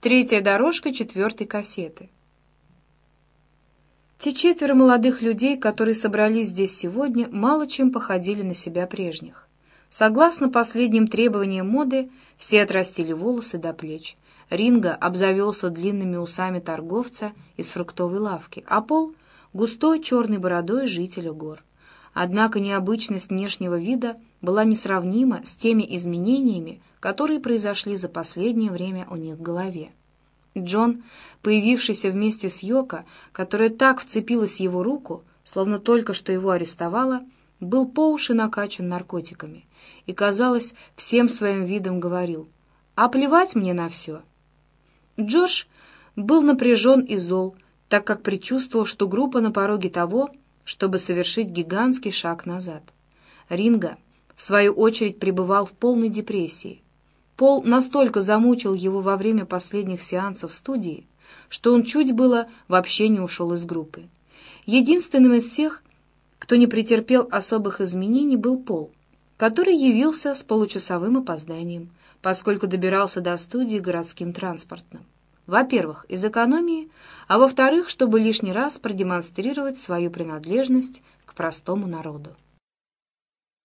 Третья дорожка четвертой кассеты. Те четверо молодых людей, которые собрались здесь сегодня, мало чем походили на себя прежних. Согласно последним требованиям моды, все отрастили волосы до плеч. Ринга обзавелся длинными усами торговца из фруктовой лавки, а Пол — густой черной бородой жителя гор. Однако необычность внешнего вида была несравнима с теми изменениями, которые произошли за последнее время у них в голове. Джон, появившийся вместе с Йоко, которая так вцепилась в его руку, словно только что его арестовала, был по уши накачан наркотиками и, казалось, всем своим видом говорил «А плевать мне на все». Джордж был напряжен и зол, так как предчувствовал, что группа на пороге того, чтобы совершить гигантский шаг назад. Ринга, в свою очередь, пребывал в полной депрессии. Пол настолько замучил его во время последних сеансов студии, что он чуть было вообще не ушел из группы. Единственным из всех, кто не претерпел особых изменений, был Пол, который явился с получасовым опозданием, поскольку добирался до студии городским транспортным. Во-первых, из экономии, а во-вторых, чтобы лишний раз продемонстрировать свою принадлежность к простому народу.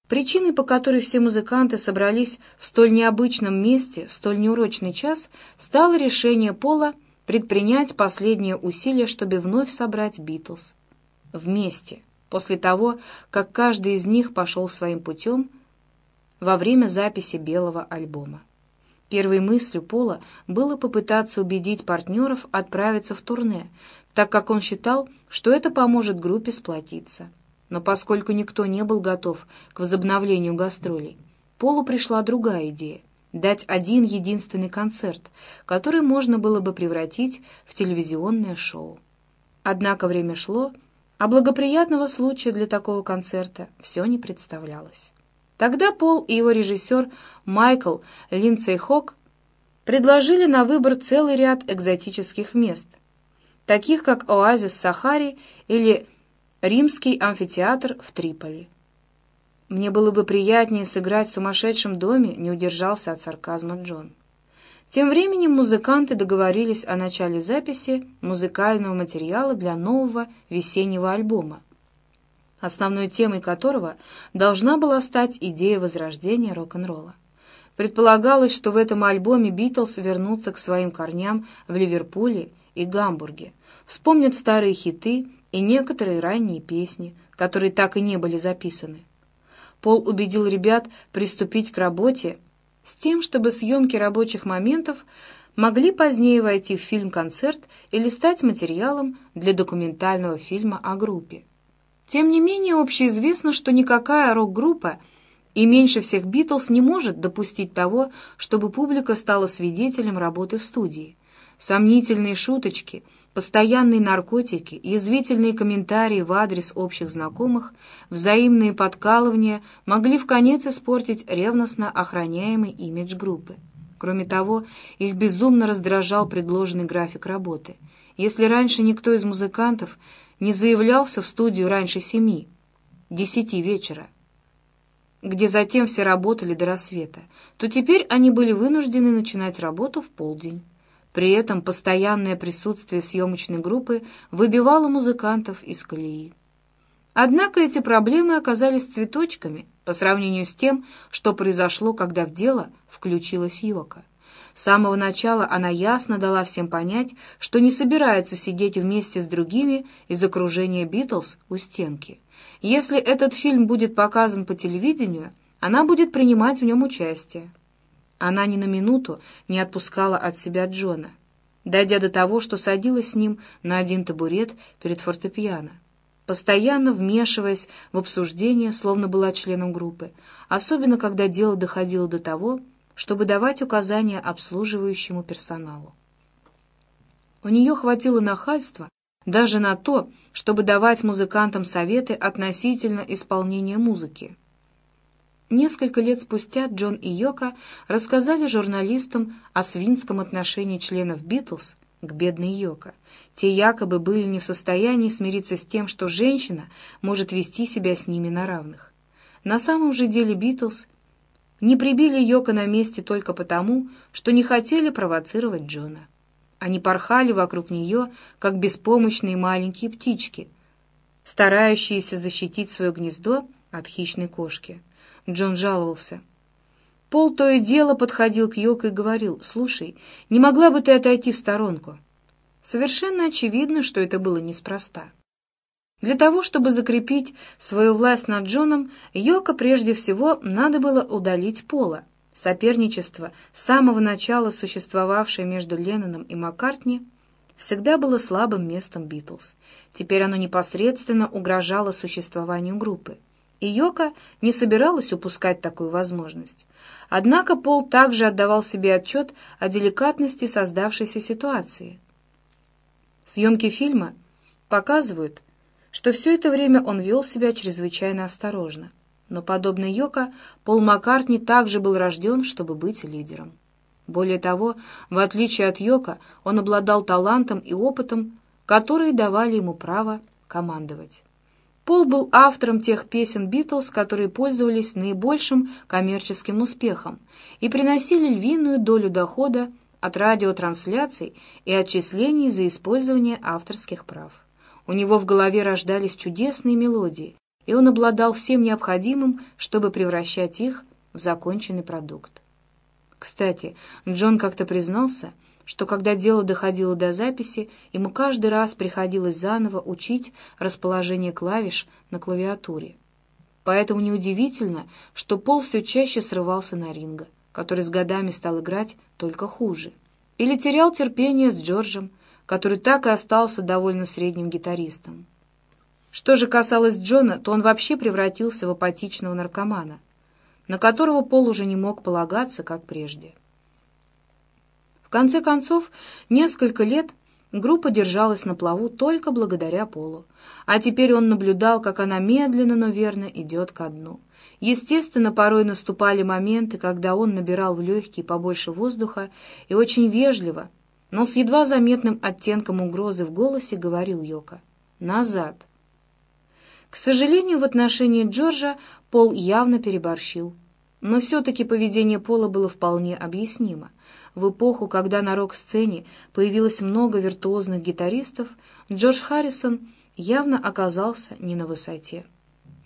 Причиной, по которой все музыканты собрались в столь необычном месте в столь неурочный час, стало решение Пола предпринять последние усилия, чтобы вновь собрать «Битлз» вместе, после того, как каждый из них пошел своим путем во время записи белого альбома. Первой мыслью Пола было попытаться убедить партнеров отправиться в турне, так как он считал, что это поможет группе сплотиться. Но поскольку никто не был готов к возобновлению гастролей, Полу пришла другая идея — дать один единственный концерт, который можно было бы превратить в телевизионное шоу. Однако время шло, а благоприятного случая для такого концерта все не представлялось. Тогда Пол и его режиссер Майкл Линдсей Хок предложили на выбор целый ряд экзотических мест, таких как оазис Сахари или Римский амфитеатр в Триполи. «Мне было бы приятнее сыграть в сумасшедшем доме», — не удержался от сарказма Джон. Тем временем музыканты договорились о начале записи музыкального материала для нового весеннего альбома, основной темой которого должна была стать идея возрождения рок-н-ролла. Предполагалось, что в этом альбоме Битлз вернутся к своим корням в Ливерпуле и Гамбурге, вспомнят старые хиты и некоторые ранние песни, которые так и не были записаны. Пол убедил ребят приступить к работе с тем, чтобы съемки рабочих моментов могли позднее войти в фильм-концерт или стать материалом для документального фильма о группе. Тем не менее, общеизвестно, что никакая рок-группа и меньше всех «Битлз» не может допустить того, чтобы публика стала свидетелем работы в студии. Сомнительные шуточки — Постоянные наркотики, язвительные комментарии в адрес общих знакомых, взаимные подкалывания могли в конец испортить ревностно охраняемый имидж группы. Кроме того, их безумно раздражал предложенный график работы. Если раньше никто из музыкантов не заявлялся в студию раньше семи, десяти вечера, где затем все работали до рассвета, то теперь они были вынуждены начинать работу в полдень. При этом постоянное присутствие съемочной группы выбивало музыкантов из колеи. Однако эти проблемы оказались цветочками по сравнению с тем, что произошло, когда в дело включилась Йока. С самого начала она ясно дала всем понять, что не собирается сидеть вместе с другими из окружения Битлз у стенки. Если этот фильм будет показан по телевидению, она будет принимать в нем участие. Она ни на минуту не отпускала от себя Джона, дойдя до того, что садилась с ним на один табурет перед фортепиано, постоянно вмешиваясь в обсуждение, словно была членом группы, особенно когда дело доходило до того, чтобы давать указания обслуживающему персоналу. У нее хватило нахальства даже на то, чтобы давать музыкантам советы относительно исполнения музыки. Несколько лет спустя Джон и Йока рассказали журналистам о свинском отношении членов «Битлз» к бедной Йоко. Те якобы были не в состоянии смириться с тем, что женщина может вести себя с ними на равных. На самом же деле «Битлз» не прибили Йоко на месте только потому, что не хотели провоцировать Джона. Они порхали вокруг нее, как беспомощные маленькие птички, старающиеся защитить свое гнездо от хищной кошки. Джон жаловался. Пол то и дело подходил к Йоко и говорил, «Слушай, не могла бы ты отойти в сторонку?» Совершенно очевидно, что это было неспроста. Для того, чтобы закрепить свою власть над Джоном, Йоко прежде всего надо было удалить Пола. Соперничество, с самого начала существовавшее между Ленноном и Маккартни, всегда было слабым местом Битлз. Теперь оно непосредственно угрожало существованию группы. И Йока не собиралась упускать такую возможность. Однако Пол также отдавал себе отчет о деликатности создавшейся ситуации. Съемки фильма показывают, что все это время он вел себя чрезвычайно осторожно. Но, подобно Йока, Пол Маккартни также был рожден, чтобы быть лидером. Более того, в отличие от Йока, он обладал талантом и опытом, которые давали ему право командовать. Пол был автором тех песен «Битлз», которые пользовались наибольшим коммерческим успехом и приносили львиную долю дохода от радиотрансляций и отчислений за использование авторских прав. У него в голове рождались чудесные мелодии, и он обладал всем необходимым, чтобы превращать их в законченный продукт. Кстати, Джон как-то признался, что когда дело доходило до записи, ему каждый раз приходилось заново учить расположение клавиш на клавиатуре. Поэтому неудивительно, что Пол все чаще срывался на Ринга, который с годами стал играть только хуже. Или терял терпение с Джорджем, который так и остался довольно средним гитаристом. Что же касалось Джона, то он вообще превратился в апатичного наркомана, на которого Пол уже не мог полагаться, как прежде. В конце концов, несколько лет группа держалась на плаву только благодаря Полу, а теперь он наблюдал, как она медленно, но верно идет ко дну. Естественно, порой наступали моменты, когда он набирал в легкие побольше воздуха и очень вежливо, но с едва заметным оттенком угрозы в голосе говорил Йока «Назад». К сожалению, в отношении Джорджа Пол явно переборщил. Но все-таки поведение Пола было вполне объяснимо. В эпоху, когда на рок-сцене появилось много виртуозных гитаристов, Джордж Харрисон явно оказался не на высоте.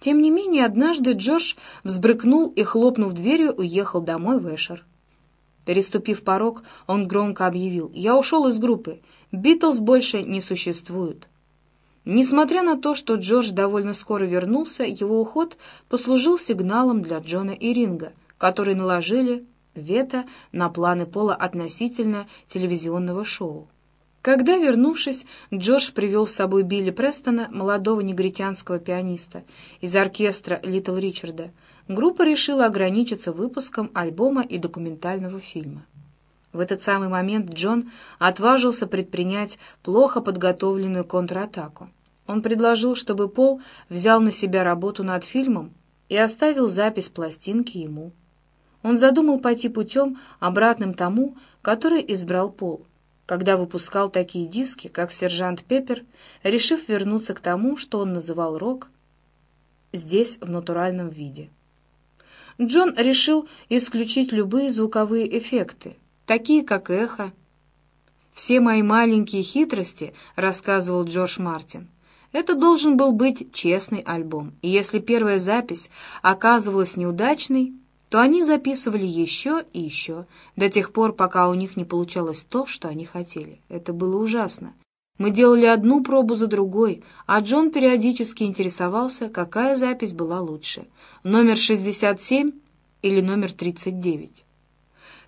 Тем не менее, однажды Джордж взбрыкнул и, хлопнув дверью, уехал домой в Эшер. Переступив порог, он громко объявил «Я ушел из группы. Битлз больше не существует». Несмотря на то, что Джордж довольно скоро вернулся, его уход послужил сигналом для Джона и Ринга, которые наложили вето на планы Пола относительно телевизионного шоу. Когда, вернувшись, Джордж привел с собой Билли Престона, молодого негритянского пианиста, из оркестра «Литл Ричарда», группа решила ограничиться выпуском альбома и документального фильма. В этот самый момент Джон отважился предпринять плохо подготовленную контратаку. Он предложил, чтобы Пол взял на себя работу над фильмом и оставил запись пластинки ему. Он задумал пойти путем, обратным тому, который избрал Пол, когда выпускал такие диски, как «Сержант Пеппер», решив вернуться к тому, что он называл рок, здесь в натуральном виде. Джон решил исключить любые звуковые эффекты, такие как эхо. «Все мои маленькие хитрости», — рассказывал Джордж Мартин, — это должен был быть честный альбом, и если первая запись оказывалась неудачной, то они записывали еще и еще, до тех пор, пока у них не получалось то, что они хотели. Это было ужасно. Мы делали одну пробу за другой, а Джон периодически интересовался, какая запись была лучше, номер 67 или номер 39.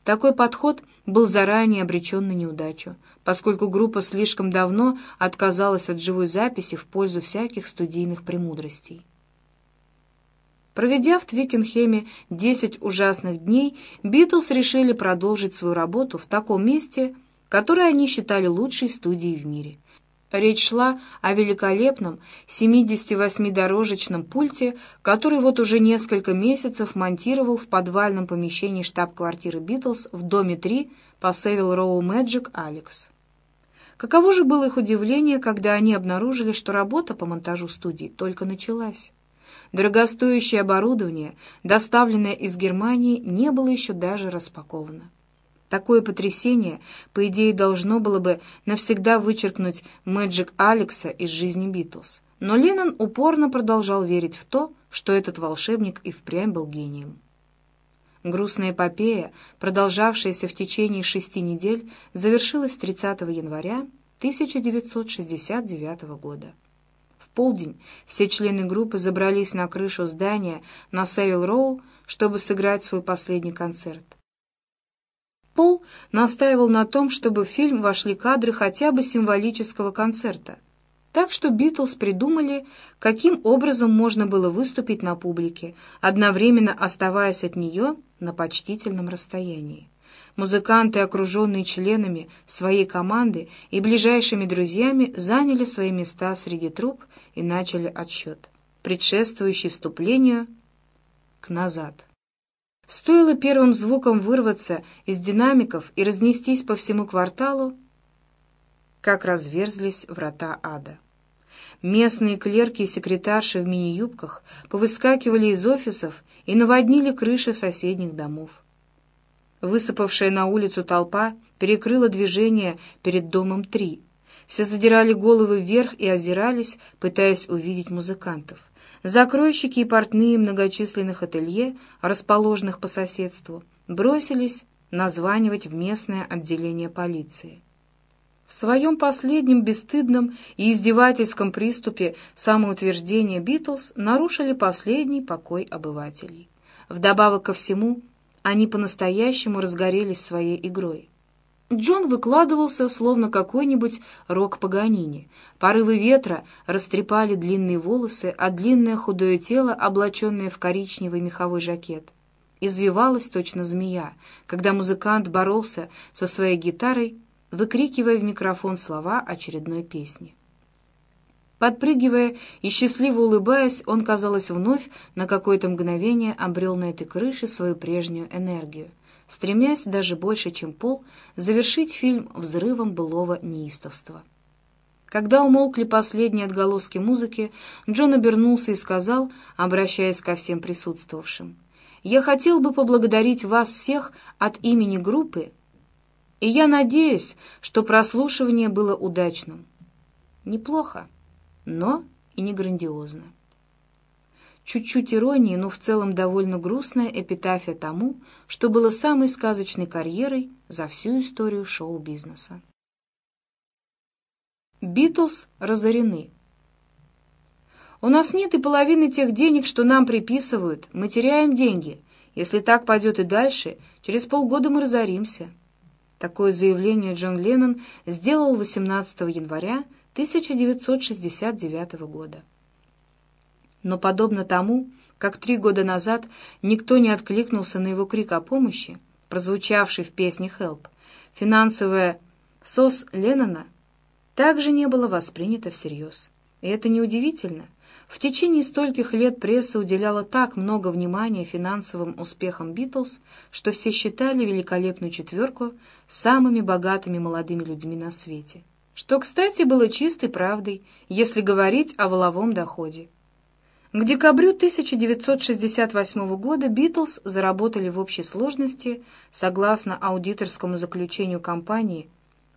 Такой подход был заранее обречен на неудачу, поскольку группа слишком давно отказалась от живой записи в пользу всяких студийных премудростей. Проведя в Твикенхеме 10 ужасных дней, Битлз решили продолжить свою работу в таком месте, которое они считали лучшей студией в мире — Речь шла о великолепном 78-дорожечном пульте, который вот уже несколько месяцев монтировал в подвальном помещении штаб-квартиры «Битлз» в доме 3 по Севил Роу Мэджик Алекс. Каково же было их удивление, когда они обнаружили, что работа по монтажу студии только началась. Дорогостоящее оборудование, доставленное из Германии, не было еще даже распаковано. Такое потрясение, по идее, должно было бы навсегда вычеркнуть Мэджик Алекса из жизни Битлз. Но Леннон упорно продолжал верить в то, что этот волшебник и впрямь был гением. Грустная эпопея, продолжавшаяся в течение шести недель, завершилась 30 января 1969 года. В полдень все члены группы забрались на крышу здания на Севил-Роу, чтобы сыграть свой последний концерт. Пол настаивал на том, чтобы в фильм вошли кадры хотя бы символического концерта. Так что Битлз придумали, каким образом можно было выступить на публике, одновременно оставаясь от нее на почтительном расстоянии. Музыканты, окруженные членами своей команды и ближайшими друзьями, заняли свои места среди труб и начали отсчет, предшествующий вступлению к «назад». Стоило первым звуком вырваться из динамиков и разнестись по всему кварталу, как разверзлись врата ада. Местные клерки и секретарши в мини-юбках повыскакивали из офисов и наводнили крыши соседних домов. Высыпавшая на улицу толпа перекрыла движение перед домом 3. Все задирали головы вверх и озирались, пытаясь увидеть музыкантов. Закройщики и портные многочисленных ателье, расположенных по соседству, бросились названивать в местное отделение полиции. В своем последнем бесстыдном и издевательском приступе самоутверждения Битлз нарушили последний покой обывателей. Вдобавок ко всему, они по-настоящему разгорелись своей игрой. Джон выкладывался, словно какой-нибудь рок Паганини. Порывы ветра растрепали длинные волосы, а длинное худое тело, облаченное в коричневый меховой жакет, извивалось точно змея, когда музыкант боролся со своей гитарой, выкрикивая в микрофон слова очередной песни. Подпрыгивая и счастливо улыбаясь, он, казалось, вновь на какое-то мгновение обрел на этой крыше свою прежнюю энергию — стремясь даже больше, чем Пол, завершить фильм взрывом былого неистовства. Когда умолкли последние отголоски музыки, Джон обернулся и сказал, обращаясь ко всем присутствовавшим, «Я хотел бы поблагодарить вас всех от имени группы, и я надеюсь, что прослушивание было удачным. Неплохо, но и не грандиозно» чуть-чуть иронии, но в целом довольно грустная эпитафия тому, что было самой сказочной карьерой за всю историю шоу-бизнеса. Битлз разорены. У нас нет и половины тех денег, что нам приписывают. Мы теряем деньги. Если так пойдет и дальше, через полгода мы разоримся. Такое заявление Джон Леннон сделал 18 января 1969 года. Но подобно тому, как три года назад никто не откликнулся на его крик о помощи, прозвучавший в песне «Help», финансовая «СОС» Леннона также не было воспринято всерьез. И это неудивительно. В течение стольких лет пресса уделяла так много внимания финансовым успехам «Битлз», что все считали великолепную четверку самыми богатыми молодыми людьми на свете. Что, кстати, было чистой правдой, если говорить о воловом доходе. К декабрю 1968 года «Битлз» заработали в общей сложности, согласно аудиторскому заключению компании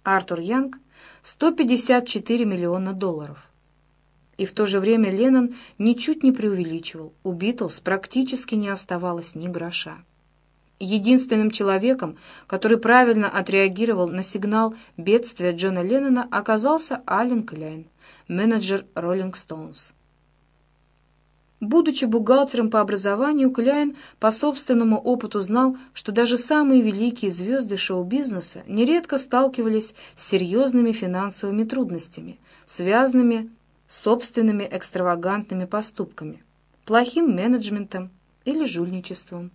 «Артур Янг», 154 миллиона долларов. И в то же время Леннон ничуть не преувеличивал, у «Битлз» практически не оставалось ни гроша. Единственным человеком, который правильно отреагировал на сигнал бедствия Джона Леннона, оказался Ален Кляйн, менеджер «Роллинг Стоунс». Будучи бухгалтером по образованию, Кляйн по собственному опыту знал, что даже самые великие звезды шоу-бизнеса нередко сталкивались с серьезными финансовыми трудностями, связанными с собственными экстравагантными поступками, плохим менеджментом или жульничеством.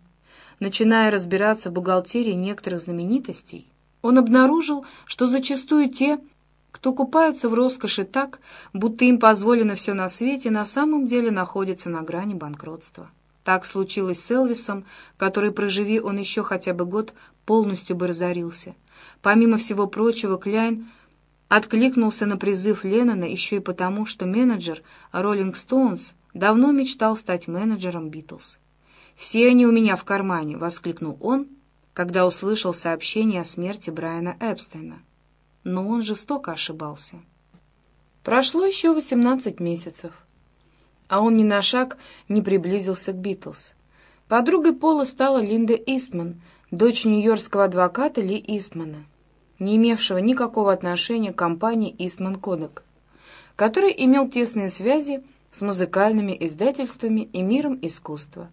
Начиная разбираться в бухгалтерии некоторых знаменитостей, он обнаружил, что зачастую те, кто купается в роскоши так, будто им позволено все на свете, на самом деле находится на грани банкротства. Так случилось с Элвисом, который, проживи он еще хотя бы год, полностью бы разорился. Помимо всего прочего, Кляйн откликнулся на призыв Леннона еще и потому, что менеджер Rolling Stones давно мечтал стать менеджером Битлз. «Все они у меня в кармане!» — воскликнул он, когда услышал сообщение о смерти Брайана Эпстейна. Но он жестоко ошибался. Прошло еще 18 месяцев, а он ни на шаг не приблизился к Битлз. Подругой Пола стала Линда Истман, дочь нью-йоркского адвоката Ли Истмана, не имевшего никакого отношения к компании Истман Кодек, который имел тесные связи с музыкальными издательствами и миром искусства.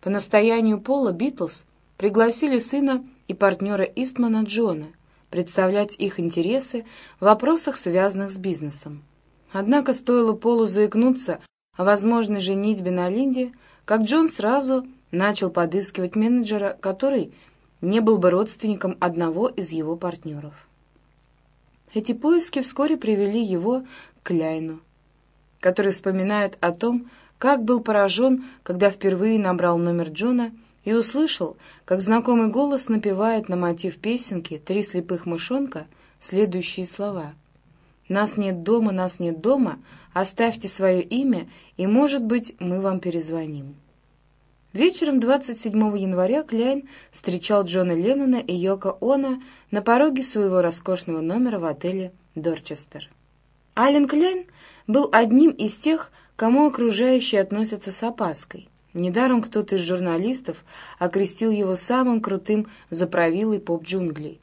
По настоянию Пола Битлз пригласили сына и партнера Истмана Джона представлять их интересы в вопросах, связанных с бизнесом. Однако стоило Полу заикнуться о возможной женитьбе на Линде, как Джон сразу начал подыскивать менеджера, который не был бы родственником одного из его партнеров. Эти поиски вскоре привели его к Ляйну, который вспоминает о том, как был поражен, когда впервые набрал номер Джона и услышал, как знакомый голос напевает на мотив песенки «Три слепых мышонка» следующие слова. «Нас нет дома, нас нет дома, оставьте свое имя, и, может быть, мы вам перезвоним». Вечером 27 января Кляйн встречал Джона Леннона и Йоко Она на пороге своего роскошного номера в отеле «Дорчестер». Ален Кляйн был одним из тех, кому окружающие относятся с опаской. Недаром кто-то из журналистов окрестил его самым крутым заправилой поп-джунглей.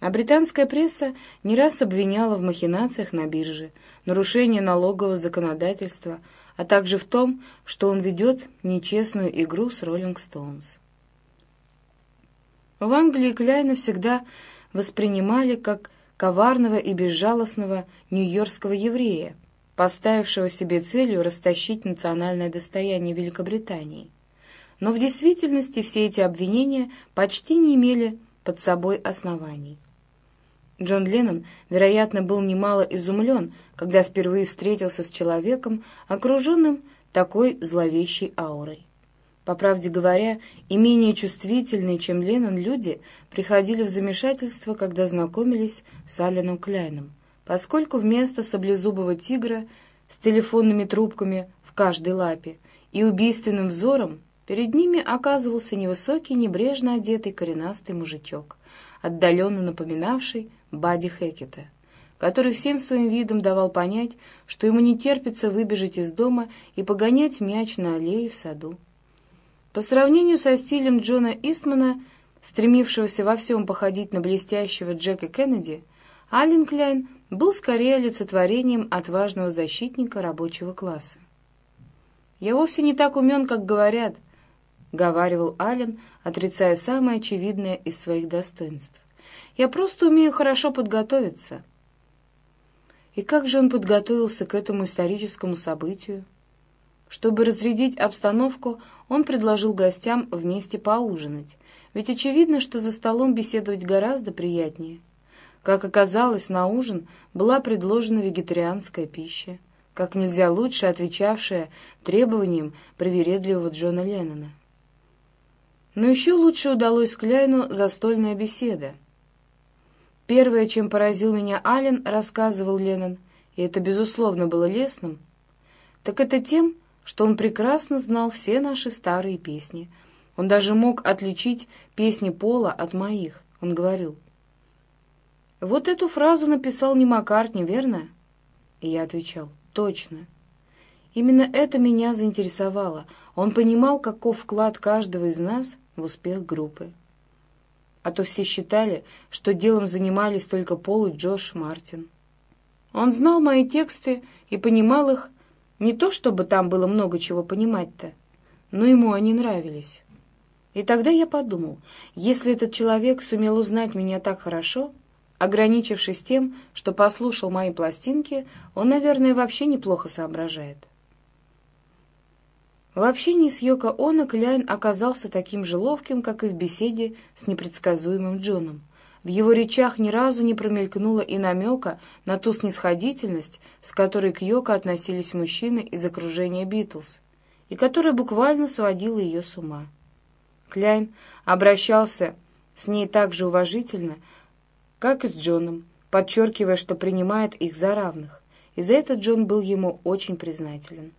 А британская пресса не раз обвиняла в махинациях на бирже, нарушении налогового законодательства, а также в том, что он ведет нечестную игру с «Роллинг Стоунс». В Англии Кляйна всегда воспринимали как коварного и безжалостного нью-йоркского еврея, поставившего себе целью растащить национальное достояние Великобритании. Но в действительности все эти обвинения почти не имели под собой оснований. Джон Леннон, вероятно, был немало изумлен, когда впервые встретился с человеком, окруженным такой зловещей аурой. По правде говоря, и менее чувствительные, чем Леннон, люди приходили в замешательство, когда знакомились с Аленом Кляйном, поскольку вместо саблезубого тигра с телефонными трубками в каждой лапе и убийственным взором перед ними оказывался невысокий, небрежно одетый коренастый мужичок, отдаленно напоминавший Бади Хекета, который всем своим видом давал понять, что ему не терпится выбежать из дома и погонять мяч на аллее в саду. По сравнению со стилем Джона Истмана, стремившегося во всем походить на блестящего Джека Кеннеди, Аллен Кляйн был скорее олицетворением отважного защитника рабочего класса. «Я вовсе не так умен, как говорят», — говаривал Аллен, отрицая самое очевидное из своих достоинств. «Я просто умею хорошо подготовиться». И как же он подготовился к этому историческому событию? Чтобы разрядить обстановку, он предложил гостям вместе поужинать, ведь очевидно, что за столом беседовать гораздо приятнее. Как оказалось, на ужин была предложена вегетарианская пища, как нельзя лучше отвечавшая требованиям привередливого Джона Леннона. Но еще лучше удалось Кляйну застольная беседа. Первое, чем поразил меня Ален, рассказывал Леннон, и это, безусловно, было лестным, так это тем, что он прекрасно знал все наши старые песни. Он даже мог отличить песни Пола от моих. Он говорил, «Вот эту фразу написал не Маккартни, верно?» И я отвечал, «Точно». Именно это меня заинтересовало. Он понимал, каков вклад каждого из нас в успех группы. А то все считали, что делом занимались только Пол и Джош Мартин. Он знал мои тексты и понимал их не то, чтобы там было много чего понимать-то, но ему они нравились. И тогда я подумал, если этот человек сумел узнать меня так хорошо, ограничившись тем, что послушал мои пластинки, он, наверное, вообще неплохо соображает. В общении с Йоко Оно Кляйн оказался таким же ловким, как и в беседе с непредсказуемым Джоном. В его речах ни разу не промелькнуло и намека на ту снисходительность, с которой к Йоко относились мужчины из окружения Битлз, и которая буквально сводила ее с ума. Кляйн обращался с ней так же уважительно, как и с Джоном, подчеркивая, что принимает их за равных, и за это Джон был ему очень признателен.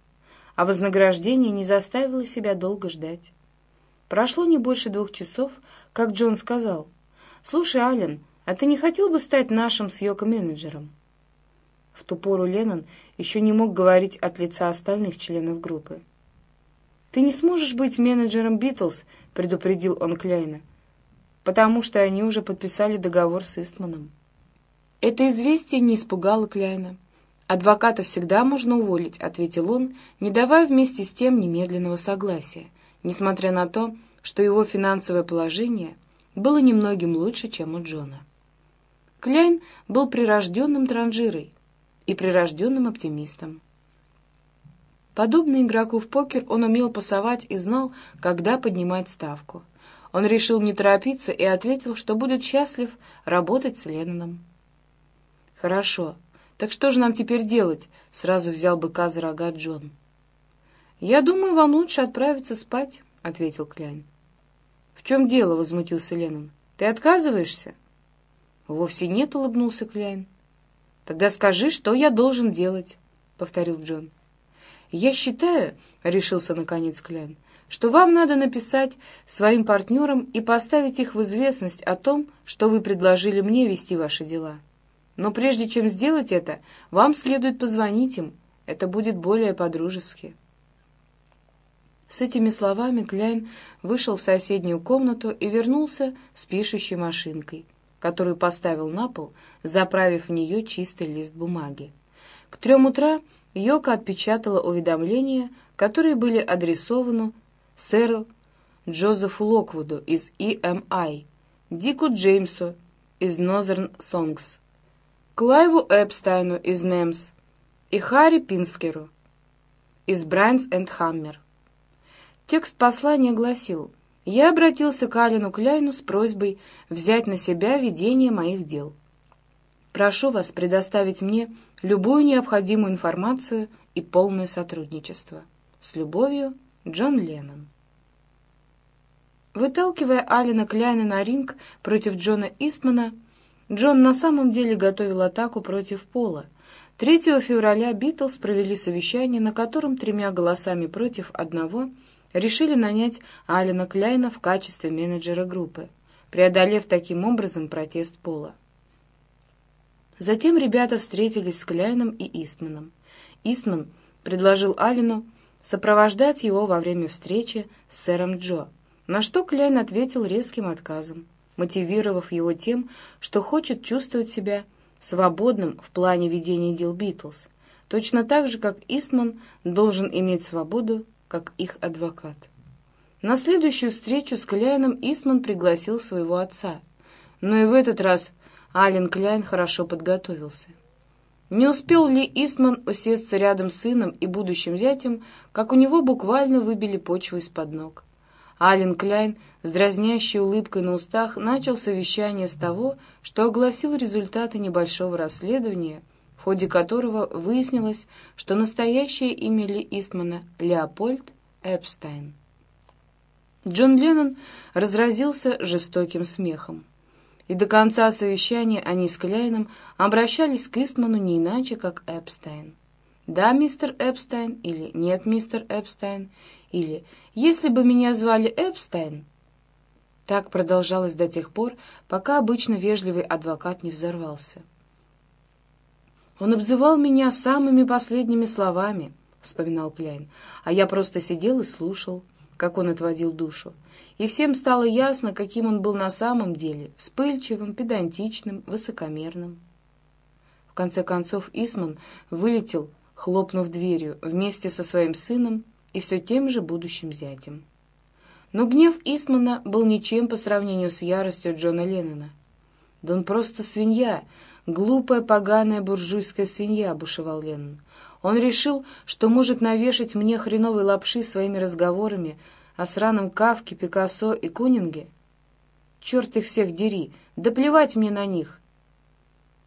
А вознаграждение не заставило себя долго ждать. Прошло не больше двух часов, как Джон сказал. «Слушай, Ален, а ты не хотел бы стать нашим с Йоко менеджером?» В ту пору Леннон еще не мог говорить от лица остальных членов группы. «Ты не сможешь быть менеджером «Битлз», — предупредил он Кляйна, «потому что они уже подписали договор с Истманом». Это известие не испугало Кляйна. «Адвоката всегда можно уволить», — ответил он, не давая вместе с тем немедленного согласия, несмотря на то, что его финансовое положение было немногим лучше, чем у Джона. Кляйн был прирожденным транжирой и прирожденным оптимистом. Подобно игроку в покер, он умел пасовать и знал, когда поднимать ставку. Он решил не торопиться и ответил, что будет счастлив работать с Ленноном. «Хорошо. Так что же нам теперь делать?» — сразу взял быка за рога Джон. «Я думаю, вам лучше отправиться спать», — ответил Кляйн. «В чем дело?» — возмутился Леннон. «Ты отказываешься?» «Вовсе нет», — улыбнулся Кляйн. «Тогда скажи, что я должен делать», — повторил Джон. «Я считаю», — решился наконец Кляйн, «что вам надо написать своим партнерам и поставить их в известность о том, что вы предложили мне вести ваши дела. Но прежде чем сделать это, вам следует позвонить им. Это будет более по-дружески». С этими словами Кляйн вышел в соседнюю комнату и вернулся с пишущей машинкой, которую поставил на пол, заправив в нее чистый лист бумаги. К трем утра Йока отпечатала уведомления, которые были адресованы сэру Джозефу Локвуду из EMI, Дику Джеймсу из Northern Songs, Клайву Эпстайну из Немс и Харри Пинскеру из Брайнс энд Хаммер. Текст послания гласил «Я обратился к Алину Кляйну с просьбой взять на себя ведение моих дел». Прошу вас предоставить мне любую необходимую информацию и полное сотрудничество. С любовью, Джон Леннон. Выталкивая Алина Кляйна на ринг против Джона Истмана, Джон на самом деле готовил атаку против Пола. 3 февраля Битлз провели совещание, на котором тремя голосами против одного решили нанять Алина Кляйна в качестве менеджера группы, преодолев таким образом протест Пола. Затем ребята встретились с Кляйном и Истманом. Истман предложил Алину сопровождать его во время встречи с сэром Джо, на что Кляйн ответил резким отказом, мотивировав его тем, что хочет чувствовать себя свободным в плане ведения дел Битлз, точно так же, как Истман должен иметь свободу, как их адвокат. На следующую встречу с Кляйном Истман пригласил своего отца, но и в этот раз Ален Кляйн хорошо подготовился. Не успел ли Истман усесться рядом с сыном и будущим зятем, как у него буквально выбили почву из-под ног. Ален Кляйн с дразнящей улыбкой на устах начал совещание с того, что огласил результаты небольшого расследования, в ходе которого выяснилось, что настоящее имя Ли Истмана — Леопольд Эпстайн. Джон Леннон разразился жестоким смехом и до конца совещания они с Кляйном обращались к Истману не иначе, как Эпстайн. «Да, мистер Эпстайн» или «Нет, мистер Эпстайн» или «Если бы меня звали Эпстайн». Так продолжалось до тех пор, пока обычно вежливый адвокат не взорвался. «Он обзывал меня самыми последними словами», — вспоминал Кляйн, «а я просто сидел и слушал, как он отводил душу и всем стало ясно, каким он был на самом деле — вспыльчивым, педантичным, высокомерным. В конце концов Исман вылетел, хлопнув дверью, вместе со своим сыном и все тем же будущим зятем. Но гнев Исмана был ничем по сравнению с яростью Джона Леннона. «Да он просто свинья, глупая, поганая буржуйская свинья», — бушевал Леннон. «Он решил, что может навешать мне хреновой лапши своими разговорами о сраном Кавке, Пикассо и Кунинге? Черт их всех дери, да плевать мне на них!»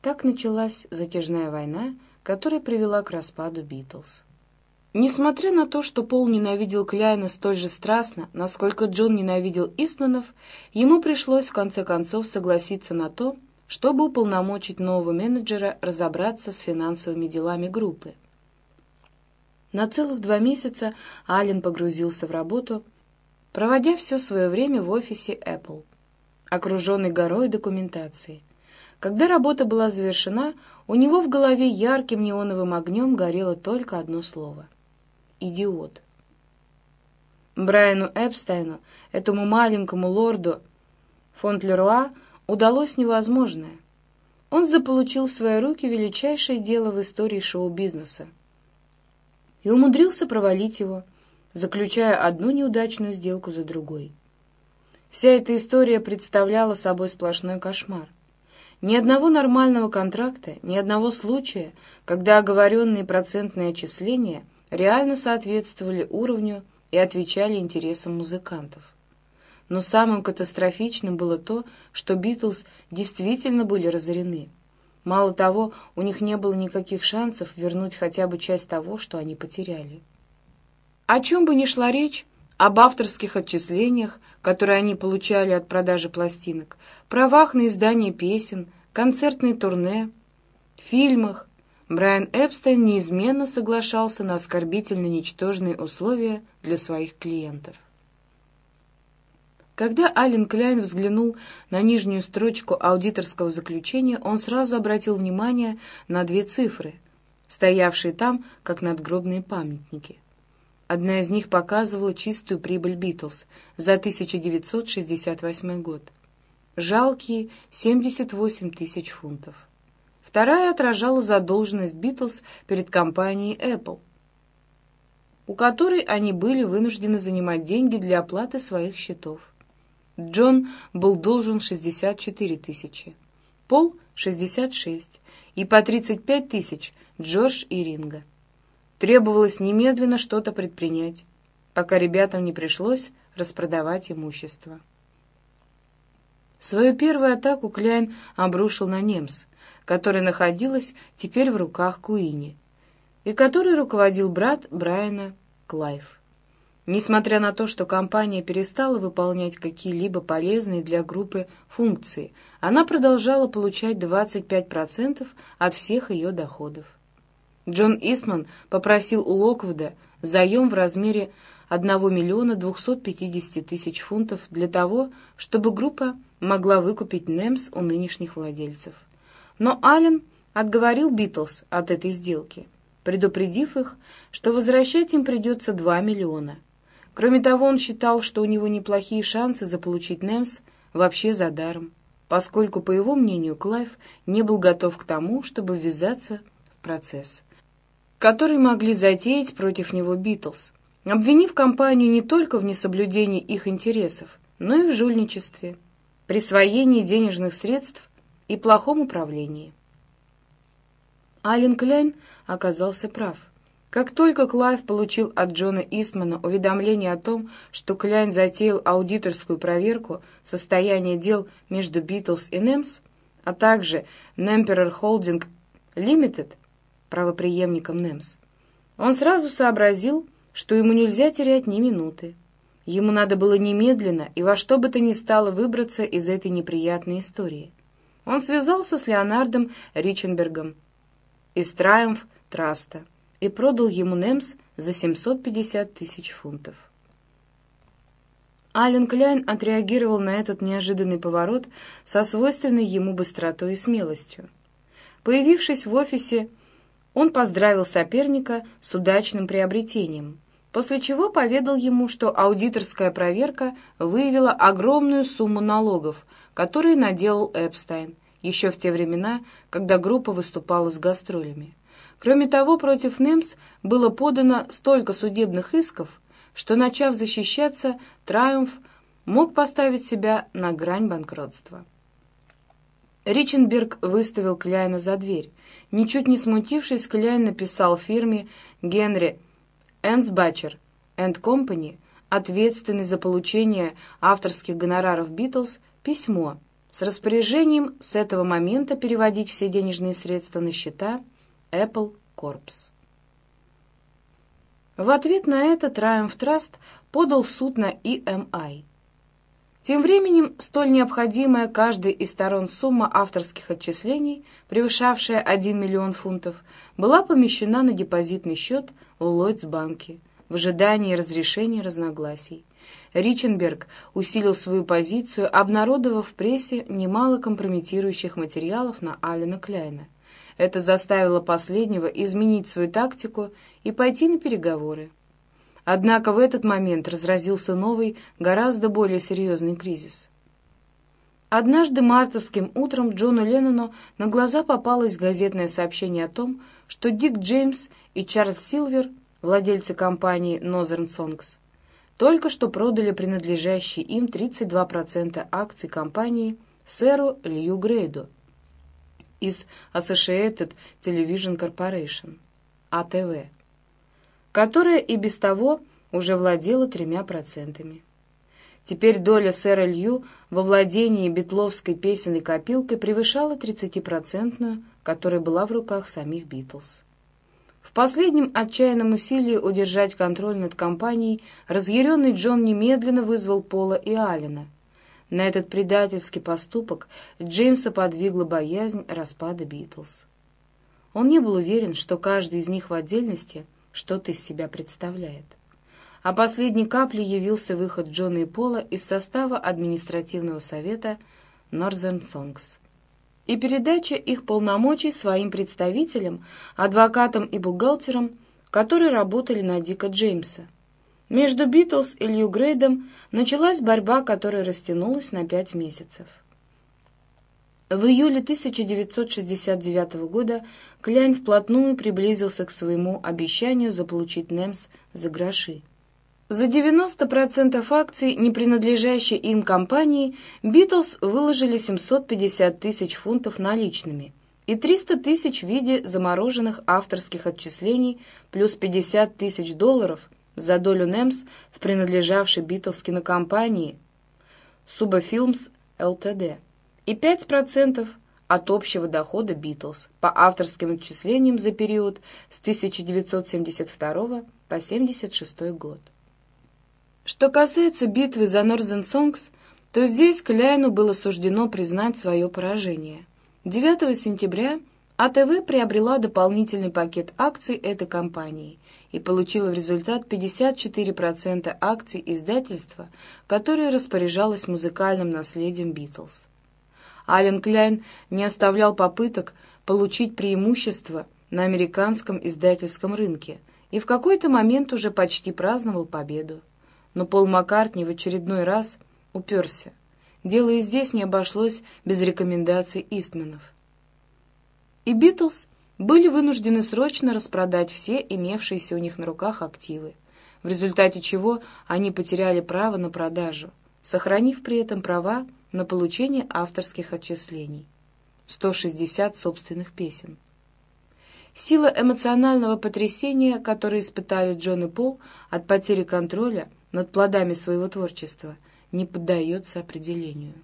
Так началась затяжная война, которая привела к распаду Битлз. Несмотря на то, что Пол ненавидел Кляйна столь же страстно, насколько Джон ненавидел Истманов, ему пришлось в конце концов согласиться на то, чтобы уполномочить нового менеджера разобраться с финансовыми делами группы. На целых два месяца Аллен погрузился в работу, проводя все свое время в офисе Apple. окруженный горой документации. Когда работа была завершена, у него в голове ярким неоновым огнем горело только одно слово — «идиот». Брайану Эпстайну, этому маленькому лорду Фонтлеруа, удалось невозможное. Он заполучил в свои руки величайшее дело в истории шоу-бизнеса и умудрился провалить его, заключая одну неудачную сделку за другой. Вся эта история представляла собой сплошной кошмар. Ни одного нормального контракта, ни одного случая, когда оговоренные процентные отчисления реально соответствовали уровню и отвечали интересам музыкантов. Но самым катастрофичным было то, что «Битлз» действительно были разорены. Мало того, у них не было никаких шансов вернуть хотя бы часть того, что они потеряли. О чем бы ни шла речь, об авторских отчислениях, которые они получали от продажи пластинок, правах на издание песен, концертные турне, фильмах, Брайан Эпстейн неизменно соглашался на оскорбительно ничтожные условия для своих клиентов. Когда Ален Кляйн взглянул на нижнюю строчку аудиторского заключения, он сразу обратил внимание на две цифры, стоявшие там, как надгробные памятники. Одна из них показывала чистую прибыль «Битлз» за 1968 год. Жалкие 78 тысяч фунтов. Вторая отражала задолженность Битлз перед компанией Apple, у которой они были вынуждены занимать деньги для оплаты своих счетов. Джон был должен 64 тысячи, Пол — 66, и по 35 тысяч Джордж и Ринга. Требовалось немедленно что-то предпринять, пока ребятам не пришлось распродавать имущество. Свою первую атаку Кляйн обрушил на Немс, которая находилась теперь в руках Куини, и которой руководил брат Брайана Клайв. Несмотря на то, что компания перестала выполнять какие-либо полезные для группы функции, она продолжала получать 25% от всех ее доходов. Джон Истман попросил у Локвуда заем в размере 1 миллиона 250 тысяч фунтов для того, чтобы группа могла выкупить Немс у нынешних владельцев. Но Аллен отговорил Битлз от этой сделки, предупредив их, что возвращать им придется 2 миллиона. Кроме того, он считал, что у него неплохие шансы заполучить Немс вообще задаром, поскольку, по его мнению, Клайв не был готов к тому, чтобы ввязаться в процесс, который могли затеять против него Битлз, обвинив компанию не только в несоблюдении их интересов, но и в жульничестве, присвоении денежных средств и плохом управлении. Ален Кляйн оказался прав. Как только Клайв получил от Джона Истмана уведомление о том, что Кляйн затеял аудиторскую проверку состояния дел между Битлз и Немс, а также Немперер Холдинг Лимитед, правопреемником Немс, он сразу сообразил, что ему нельзя терять ни минуты. Ему надо было немедленно и во что бы то ни стало выбраться из этой неприятной истории. Он связался с Леонардом Риченбергом из Триумф Траста и продал ему Немс за 750 тысяч фунтов. Ален Кляйн отреагировал на этот неожиданный поворот со свойственной ему быстротой и смелостью. Появившись в офисе, он поздравил соперника с удачным приобретением, после чего поведал ему, что аудиторская проверка выявила огромную сумму налогов, которые наделал Эпстайн, еще в те времена, когда группа выступала с гастролями. Кроме того, против Немс было подано столько судебных исков, что, начав защищаться, Триумф мог поставить себя на грань банкротства. Риченберг выставил Кляйна за дверь. Ничуть не смутившись, Кляйн написал фирме Генри Энсбачер энд Компани, ответственный за получение авторских гонораров «Битлз», письмо с распоряжением с этого момента переводить все денежные средства на счета Apple Corps. В ответ на это Triumph Trust подал в суд на EMI. Тем временем, столь необходимая каждой из сторон сумма авторских отчислений, превышавшая 1 миллион фунтов, была помещена на депозитный счет в Ллойдсбанке в ожидании разрешения разногласий. Риченберг усилил свою позицию, обнародовав в прессе немало компрометирующих материалов на Алина Кляйна. Это заставило последнего изменить свою тактику и пойти на переговоры. Однако в этот момент разразился новый, гораздо более серьезный кризис. Однажды мартовским утром Джону Леннону на глаза попалось газетное сообщение о том, что Дик Джеймс и Чарльз Силвер, владельцы компании Northern Songs, только что продали принадлежащие им 32% акций компании сэру Лью Грейду из Associated Television Corporation, АТВ, которая и без того уже владела тремя процентами. Теперь доля сэра Лью во владении битловской песенной копилкой превышала 30-процентную, которая была в руках самих Битлз. В последнем отчаянном усилии удержать контроль над компанией разъяренный Джон немедленно вызвал Пола и Алина. На этот предательский поступок Джеймса подвигла боязнь распада Битлз. Он не был уверен, что каждый из них в отдельности что-то из себя представляет а последней каплей явился выход Джона и Пола из состава административного совета Northern Songs и передача их полномочий своим представителям, адвокатам и бухгалтерам, которые работали на Дика Джеймса. Между Битлз и Лью Грейдом началась борьба, которая растянулась на пять месяцев. В июле 1969 года Кляйн вплотную приблизился к своему обещанию заполучить Немс за гроши. За 90% акций, не принадлежащей им компании, «Битлз» выложили 750 тысяч фунтов наличными и 300 тысяч в виде замороженных авторских отчислений плюс 50 тысяч долларов за долю «Немс» в принадлежавшей «Битлз» кинокомпании «Субафилмс ЛТД» и 5% от общего дохода «Битлз» по авторским отчислениям за период с 1972 по 1976 год. Что касается битвы за Northern Songs, то здесь Кляйну было суждено признать свое поражение. 9 сентября АТВ приобрела дополнительный пакет акций этой компании и получила в результат 54% акций издательства, которое распоряжалось музыкальным наследием «Битлз». Ален Кляйн не оставлял попыток получить преимущество на американском издательском рынке и в какой-то момент уже почти праздновал победу но Пол Маккартни в очередной раз уперся. Дело и здесь не обошлось без рекомендаций Истманов. И Битлз были вынуждены срочно распродать все имевшиеся у них на руках активы, в результате чего они потеряли право на продажу, сохранив при этом права на получение авторских отчислений. 160 собственных песен. Сила эмоционального потрясения, которое испытали Джон и Пол от потери контроля, над плодами своего творчества не поддается определению.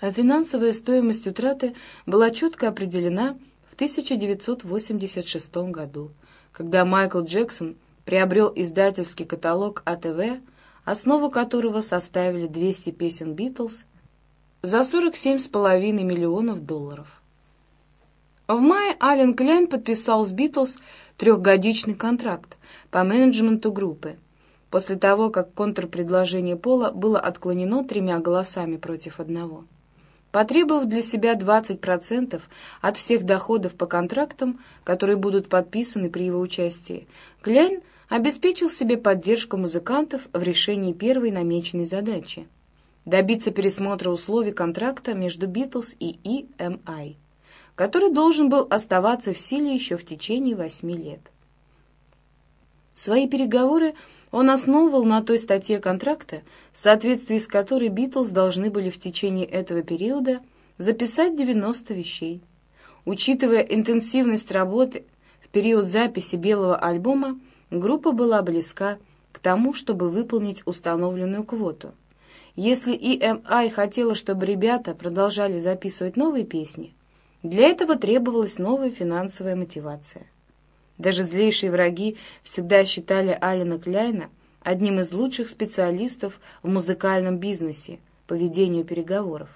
А финансовая стоимость утраты была четко определена 1986 году, когда Майкл Джексон приобрел издательский каталог АТВ, основу которого составили 200 песен «Битлз», за 47,5 миллионов долларов. В мае Ален Кляйн подписал с «Битлз» трехгодичный контракт по менеджменту группы, после того, как контрпредложение Пола было отклонено тремя голосами против одного. Потребовав для себя 20% от всех доходов по контрактам, которые будут подписаны при его участии, Кляйн обеспечил себе поддержку музыкантов в решении первой намеченной задачи — добиться пересмотра условий контракта между Битлз и EMI, который должен был оставаться в силе еще в течение восьми лет. Свои переговоры он основывал на той статье контракта, в соответствии с которой Битлз должны были в течение этого периода записать 90 вещей. Учитывая интенсивность работы в период записи белого альбома, группа была близка к тому, чтобы выполнить установленную квоту. Если EMI хотела, чтобы ребята продолжали записывать новые песни, для этого требовалась новая финансовая мотивация. Даже злейшие враги всегда считали Алина Кляйна одним из лучших специалистов в музыкальном бизнесе по ведению переговоров.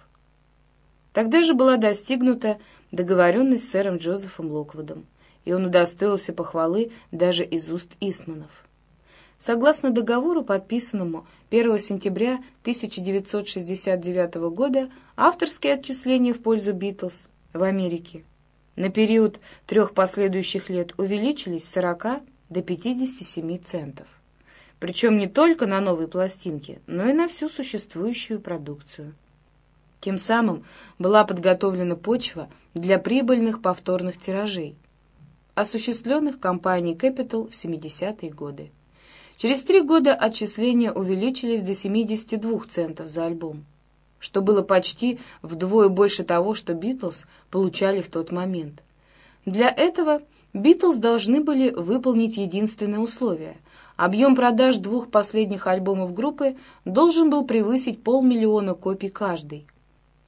Тогда же была достигнута договоренность с сэром Джозефом Локвудом, и он удостоился похвалы даже из уст Истманов. Согласно договору, подписанному 1 сентября 1969 года, авторские отчисления в пользу «Битлз» в Америке на период трех последующих лет увеличились с 40 до 57 центов. Причем не только на новые пластинки, но и на всю существующую продукцию. Тем самым была подготовлена почва для прибыльных повторных тиражей, осуществленных компанией Capital в 70-е годы. Через три года отчисления увеличились до 72 центов за альбом, что было почти вдвое больше того, что «Битлз» получали в тот момент. Для этого «Битлз» должны были выполнить единственное условие. Объем продаж двух последних альбомов группы должен был превысить полмиллиона копий каждый.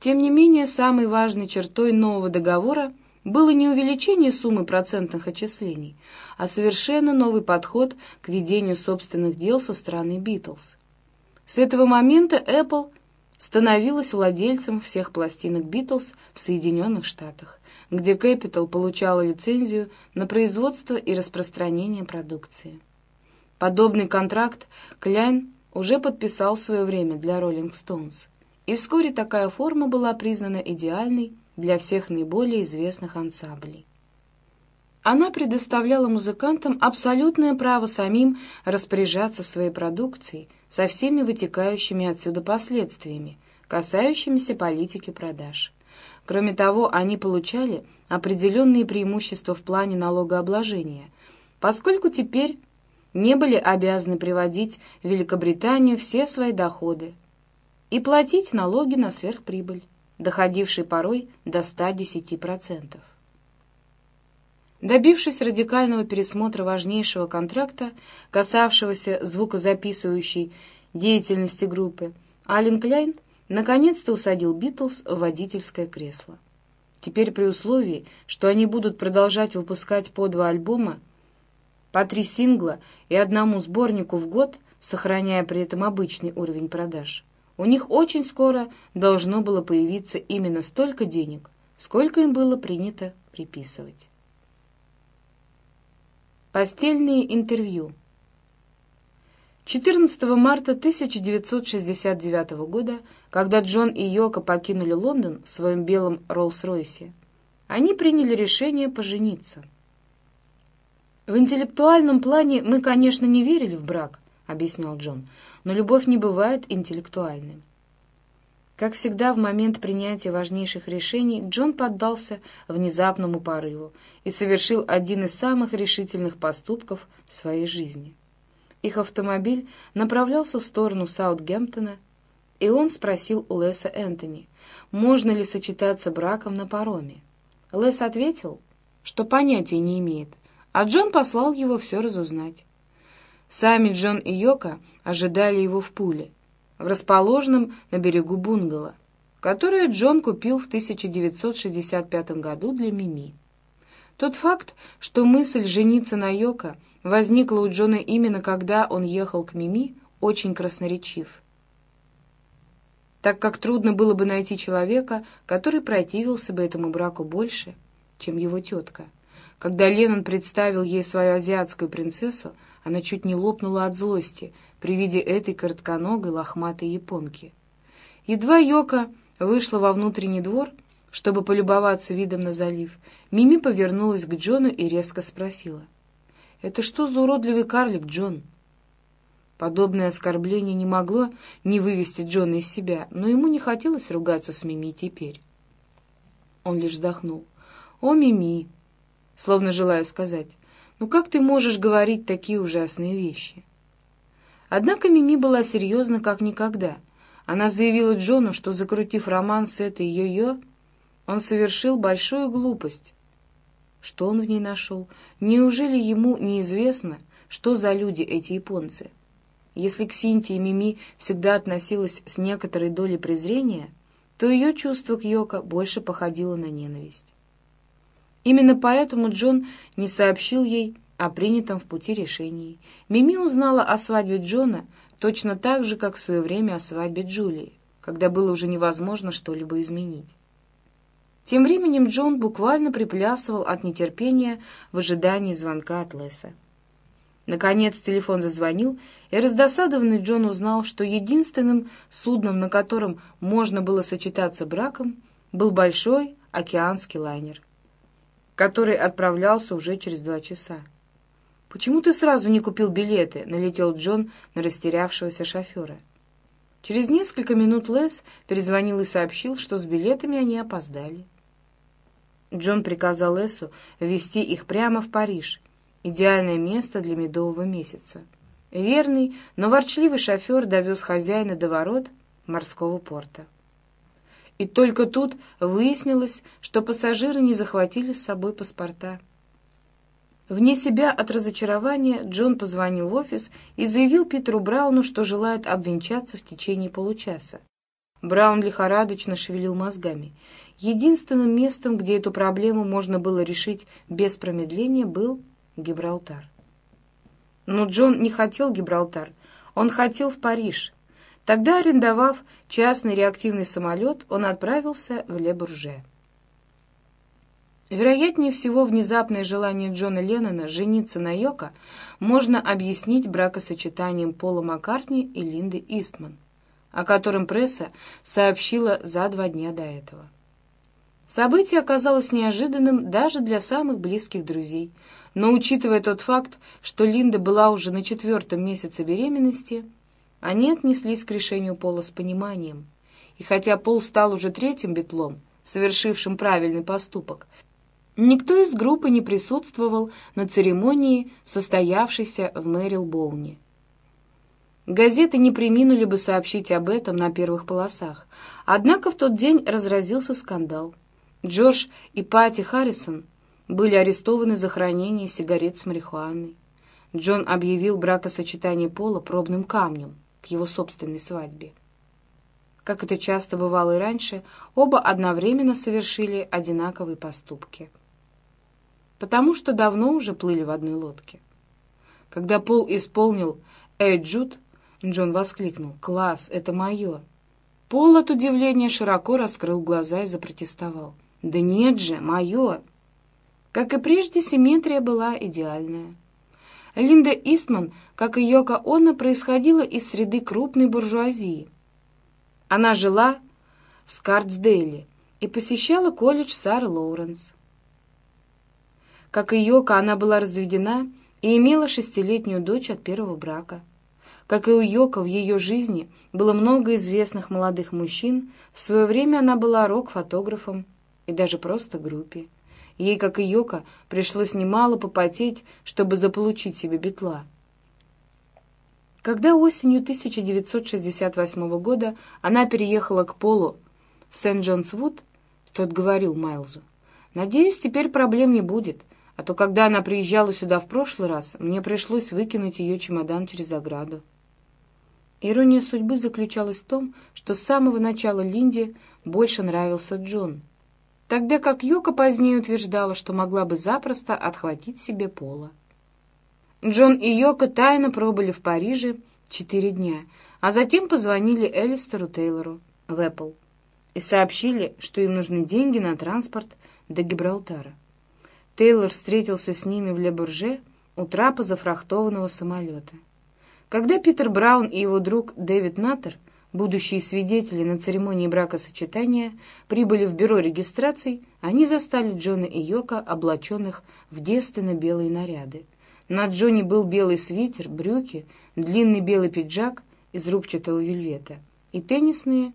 Тем не менее, самой важной чертой нового договора было не увеличение суммы процентных отчислений, а совершенно новый подход к ведению собственных дел со стороны Битлз. С этого момента Apple становилась владельцем всех пластинок Битлз в Соединенных Штатах, где Capital получала лицензию на производство и распространение продукции. Подобный контракт Кляйн уже подписал в свое время для Rolling Stones, и вскоре такая форма была признана идеальной для всех наиболее известных ансамблей. Она предоставляла музыкантам абсолютное право самим распоряжаться своей продукцией со всеми вытекающими отсюда последствиями, касающимися политики продаж. Кроме того, они получали определенные преимущества в плане налогообложения, поскольку теперь не были обязаны приводить в Великобританию все свои доходы и платить налоги на сверхприбыль доходивший порой до 110%. Добившись радикального пересмотра важнейшего контракта, касавшегося звукозаписывающей деятельности группы, Ален Кляйн наконец-то усадил Битлз в водительское кресло. Теперь при условии, что они будут продолжать выпускать по два альбома, по три сингла и одному сборнику в год, сохраняя при этом обычный уровень продаж, у них очень скоро должно было появиться именно столько денег, сколько им было принято приписывать. Постельные интервью 14 марта 1969 года, когда Джон и Йока покинули Лондон в своем белом Роллс-Ройсе, они приняли решение пожениться. В интеллектуальном плане мы, конечно, не верили в брак, — объяснял Джон, — «но любовь не бывает интеллектуальной». Как всегда, в момент принятия важнейших решений Джон поддался внезапному порыву и совершил один из самых решительных поступков в своей жизни. Их автомобиль направлялся в сторону Саутгемптона, и он спросил у Леса Энтони, можно ли сочетаться браком на пароме. Лес ответил, что понятия не имеет, а Джон послал его все разузнать. Сами Джон и Йока ожидали его в Пуле, в расположенном на берегу бунгало, которое Джон купил в 1965 году для Мими. Тот факт, что мысль жениться на Йока возникла у Джона именно когда он ехал к Мими, очень красноречив, так как трудно было бы найти человека, который противился бы этому браку больше, чем его тетка. Когда Леннон представил ей свою азиатскую принцессу, она чуть не лопнула от злости при виде этой коротконогой лохматой японки. Едва Йока вышла во внутренний двор, чтобы полюбоваться видом на залив, Мими повернулась к Джону и резко спросила. «Это что за уродливый карлик, Джон?» Подобное оскорбление не могло не вывести Джона из себя, но ему не хотелось ругаться с Мими теперь. Он лишь вздохнул. «О, Мими!» Словно желая сказать, ну как ты можешь говорить такие ужасные вещи? Однако Мими была серьезна как никогда. Она заявила Джону, что, закрутив роман с этой йо-йо, он совершил большую глупость. Что он в ней нашел? Неужели ему неизвестно, что за люди эти японцы? Если к Синтии Мими всегда относилась с некоторой долей презрения, то ее чувство к Йоко больше походило на ненависть. Именно поэтому Джон не сообщил ей о принятом в пути решении. Мими узнала о свадьбе Джона точно так же, как в свое время о свадьбе Джулии, когда было уже невозможно что-либо изменить. Тем временем Джон буквально приплясывал от нетерпения в ожидании звонка от Леса. Наконец телефон зазвонил, и раздосадованный Джон узнал, что единственным судном, на котором можно было сочетаться браком, был большой океанский лайнер, который отправлялся уже через два часа. «Почему ты сразу не купил билеты?» — налетел Джон на растерявшегося шофера. Через несколько минут Лес перезвонил и сообщил, что с билетами они опоздали. Джон приказал Лесу ввести их прямо в Париж, идеальное место для медового месяца. Верный, но ворчливый шофер довез хозяина до ворот морского порта. И только тут выяснилось, что пассажиры не захватили с собой паспорта. Вне себя от разочарования Джон позвонил в офис и заявил Питеру Брауну, что желает обвенчаться в течение получаса. Браун лихорадочно шевелил мозгами. Единственным местом, где эту проблему можно было решить без промедления, был Гибралтар. Но Джон не хотел Гибралтар, он хотел в Париж. Тогда, арендовав частный реактивный самолет, он отправился в Ле-Бурже. Вероятнее всего, внезапное желание Джона Леннона жениться на Йоко можно объяснить бракосочетанием Пола Маккартни и Линды Истман, о котором пресса сообщила за два дня до этого. Событие оказалось неожиданным даже для самых близких друзей, но учитывая тот факт, что Линда была уже на четвертом месяце беременности, они отнеслись к решению Пола с пониманием. И хотя Пол стал уже третьим битлом, совершившим правильный поступок, Никто из группы не присутствовал на церемонии, состоявшейся в Мэрилбоуне. Газеты не приминули бы сообщить об этом на первых полосах. Однако в тот день разразился скандал. Джордж и Пати Харрисон были арестованы за хранение сигарет с марихуаной. Джон объявил бракосочетание Пола пробным камнем к его собственной свадьбе. Как это часто бывало и раньше, оба одновременно совершили одинаковые поступки — потому что давно уже плыли в одной лодке. Когда Пол исполнил «Эй, Джуд», Джон воскликнул «Класс, это мое!». Пол от удивления широко раскрыл глаза и запротестовал. «Да нет же, мое!» Как и прежде, симметрия была идеальная. Линда Истман, как и Йока Онна, происходила из среды крупной буржуазии. Она жила в Скартсдейле и посещала колледж Сары Лоуренс. Как и Йока, она была разведена и имела шестилетнюю дочь от первого брака. Как и у Йока, в ее жизни было много известных молодых мужчин, в свое время она была рок-фотографом и даже просто группе. Ей, как и Йока, пришлось немало попотеть, чтобы заполучить себе бетла. Когда осенью 1968 года она переехала к Полу в Сент-Джонс-Вуд, тот говорил Майлзу, «Надеюсь, теперь проблем не будет. А то, когда она приезжала сюда в прошлый раз, мне пришлось выкинуть ее чемодан через ограду. Ирония судьбы заключалась в том, что с самого начала Линде больше нравился Джон, тогда как Йока позднее утверждала, что могла бы запросто отхватить себе пола. Джон и Йока тайно пробыли в Париже четыре дня, а затем позвонили Элистеру Тейлору в Apple и сообщили, что им нужны деньги на транспорт до Гибралтара. Тейлор встретился с ними в Ле-Бурже у трапа зафрахтованного самолета. Когда Питер Браун и его друг Дэвид Наттер, будущие свидетели на церемонии бракосочетания, прибыли в бюро регистраций, они застали Джона и Йока, облаченных в девственно-белые наряды. На Джоне был белый свитер, брюки, длинный белый пиджак из рубчатого вельвета и теннисные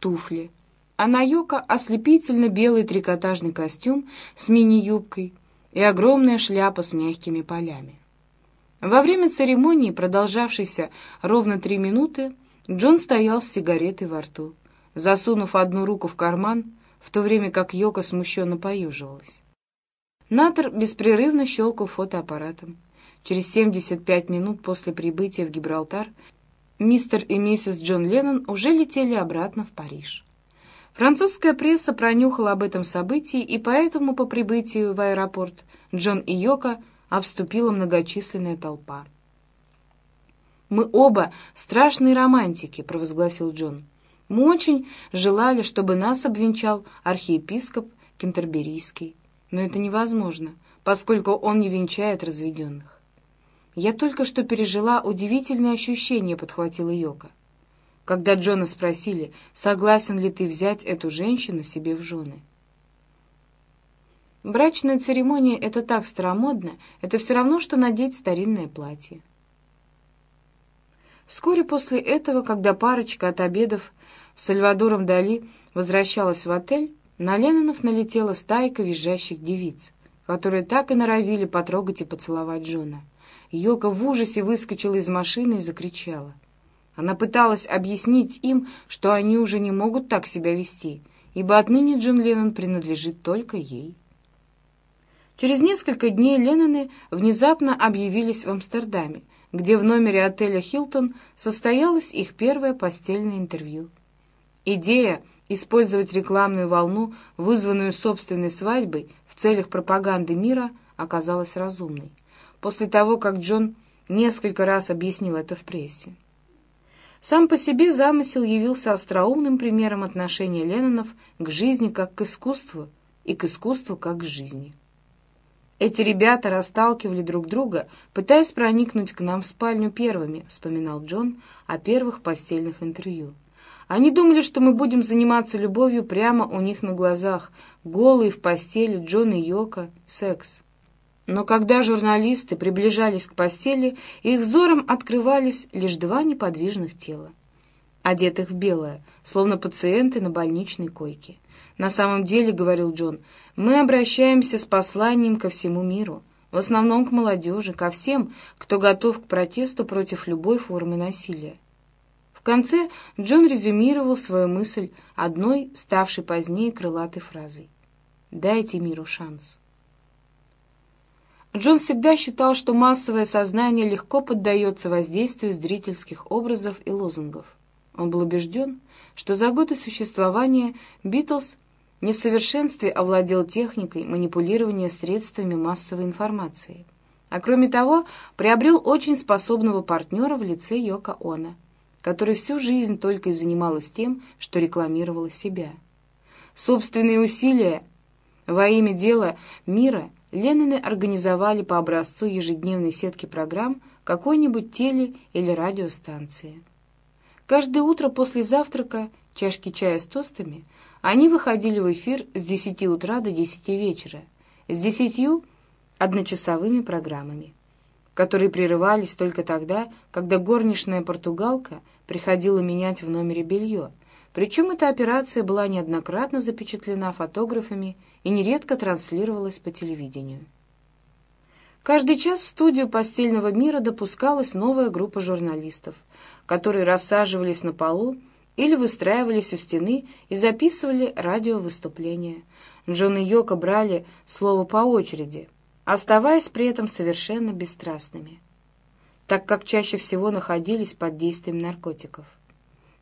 туфли — а на Йоко ослепительно белый трикотажный костюм с мини-юбкой и огромная шляпа с мягкими полями. Во время церемонии, продолжавшейся ровно три минуты, Джон стоял с сигаретой во рту, засунув одну руку в карман, в то время как Йока смущенно поюживалась. Натор беспрерывно щелкал фотоаппаратом. Через 75 минут после прибытия в Гибралтар мистер и миссис Джон Леннон уже летели обратно в Париж. Французская пресса пронюхала об этом событии, и поэтому по прибытию в аэропорт Джон и Йока обступила многочисленная толпа. «Мы оба страшные романтики», — провозгласил Джон. «Мы очень желали, чтобы нас обвенчал архиепископ Кентерберийский, но это невозможно, поскольку он не венчает разведенных». «Я только что пережила удивительное ощущение», — подхватила Йока. Когда Джона спросили, согласен ли ты взять эту женщину себе в жены. Брачная церемония — это так старомодно, это все равно, что надеть старинное платье. Вскоре после этого, когда парочка от обедов в Сальвадором Дали возвращалась в отель, на Леннонов налетела стайка визжащих девиц, которые так и норовили потрогать и поцеловать Джона. Йока в ужасе выскочила из машины и закричала. Она пыталась объяснить им, что они уже не могут так себя вести, ибо отныне Джон Леннон принадлежит только ей. Через несколько дней Ленноны внезапно объявились в Амстердаме, где в номере отеля «Хилтон» состоялось их первое постельное интервью. Идея использовать рекламную волну, вызванную собственной свадьбой, в целях пропаганды мира, оказалась разумной, после того, как Джон несколько раз объяснил это в прессе. Сам по себе замысел явился остроумным примером отношения Леннонов к жизни как к искусству и к искусству как к жизни. Эти ребята расталкивали друг друга, пытаясь проникнуть к нам в спальню первыми, вспоминал Джон о первых постельных интервью. Они думали, что мы будем заниматься любовью прямо у них на глазах, голые в постели Джон и Йока, секс. Но когда журналисты приближались к постели, их взором открывались лишь два неподвижных тела, одетых в белое, словно пациенты на больничной койке. «На самом деле, — говорил Джон, — мы обращаемся с посланием ко всему миру, в основном к молодежи, ко всем, кто готов к протесту против любой формы насилия. В конце Джон резюмировал свою мысль одной, ставшей позднее крылатой фразой. «Дайте миру шанс». Джон всегда считал, что массовое сознание легко поддается воздействию зрительских образов и лозунгов. Он был убежден, что за годы существования Битлз не в совершенстве овладел техникой манипулирования средствами массовой информации, а кроме того приобрел очень способного партнера в лице Йока Она, который всю жизнь только и занималась тем, что рекламировала себя. Собственные усилия во имя дела мира Ленноны организовали по образцу ежедневной сетки программ какой-нибудь теле- или радиостанции. Каждое утро после завтрака, чашки чая с тостами – они выходили в эфир с 10 утра до 10 вечера, с десятью одночасовыми программами, которые прерывались только тогда, когда горничная португалка приходила менять в номере белье, причем эта операция была неоднократно запечатлена фотографами и нередко транслировалась по телевидению. Каждый час в студию постельного мира допускалась новая группа журналистов, которые рассаживались на полу или выстраивались у стены и записывали радиовыступления. Джон и Йока брали слово по очереди, оставаясь при этом совершенно бесстрастными, так как чаще всего находились под действием наркотиков.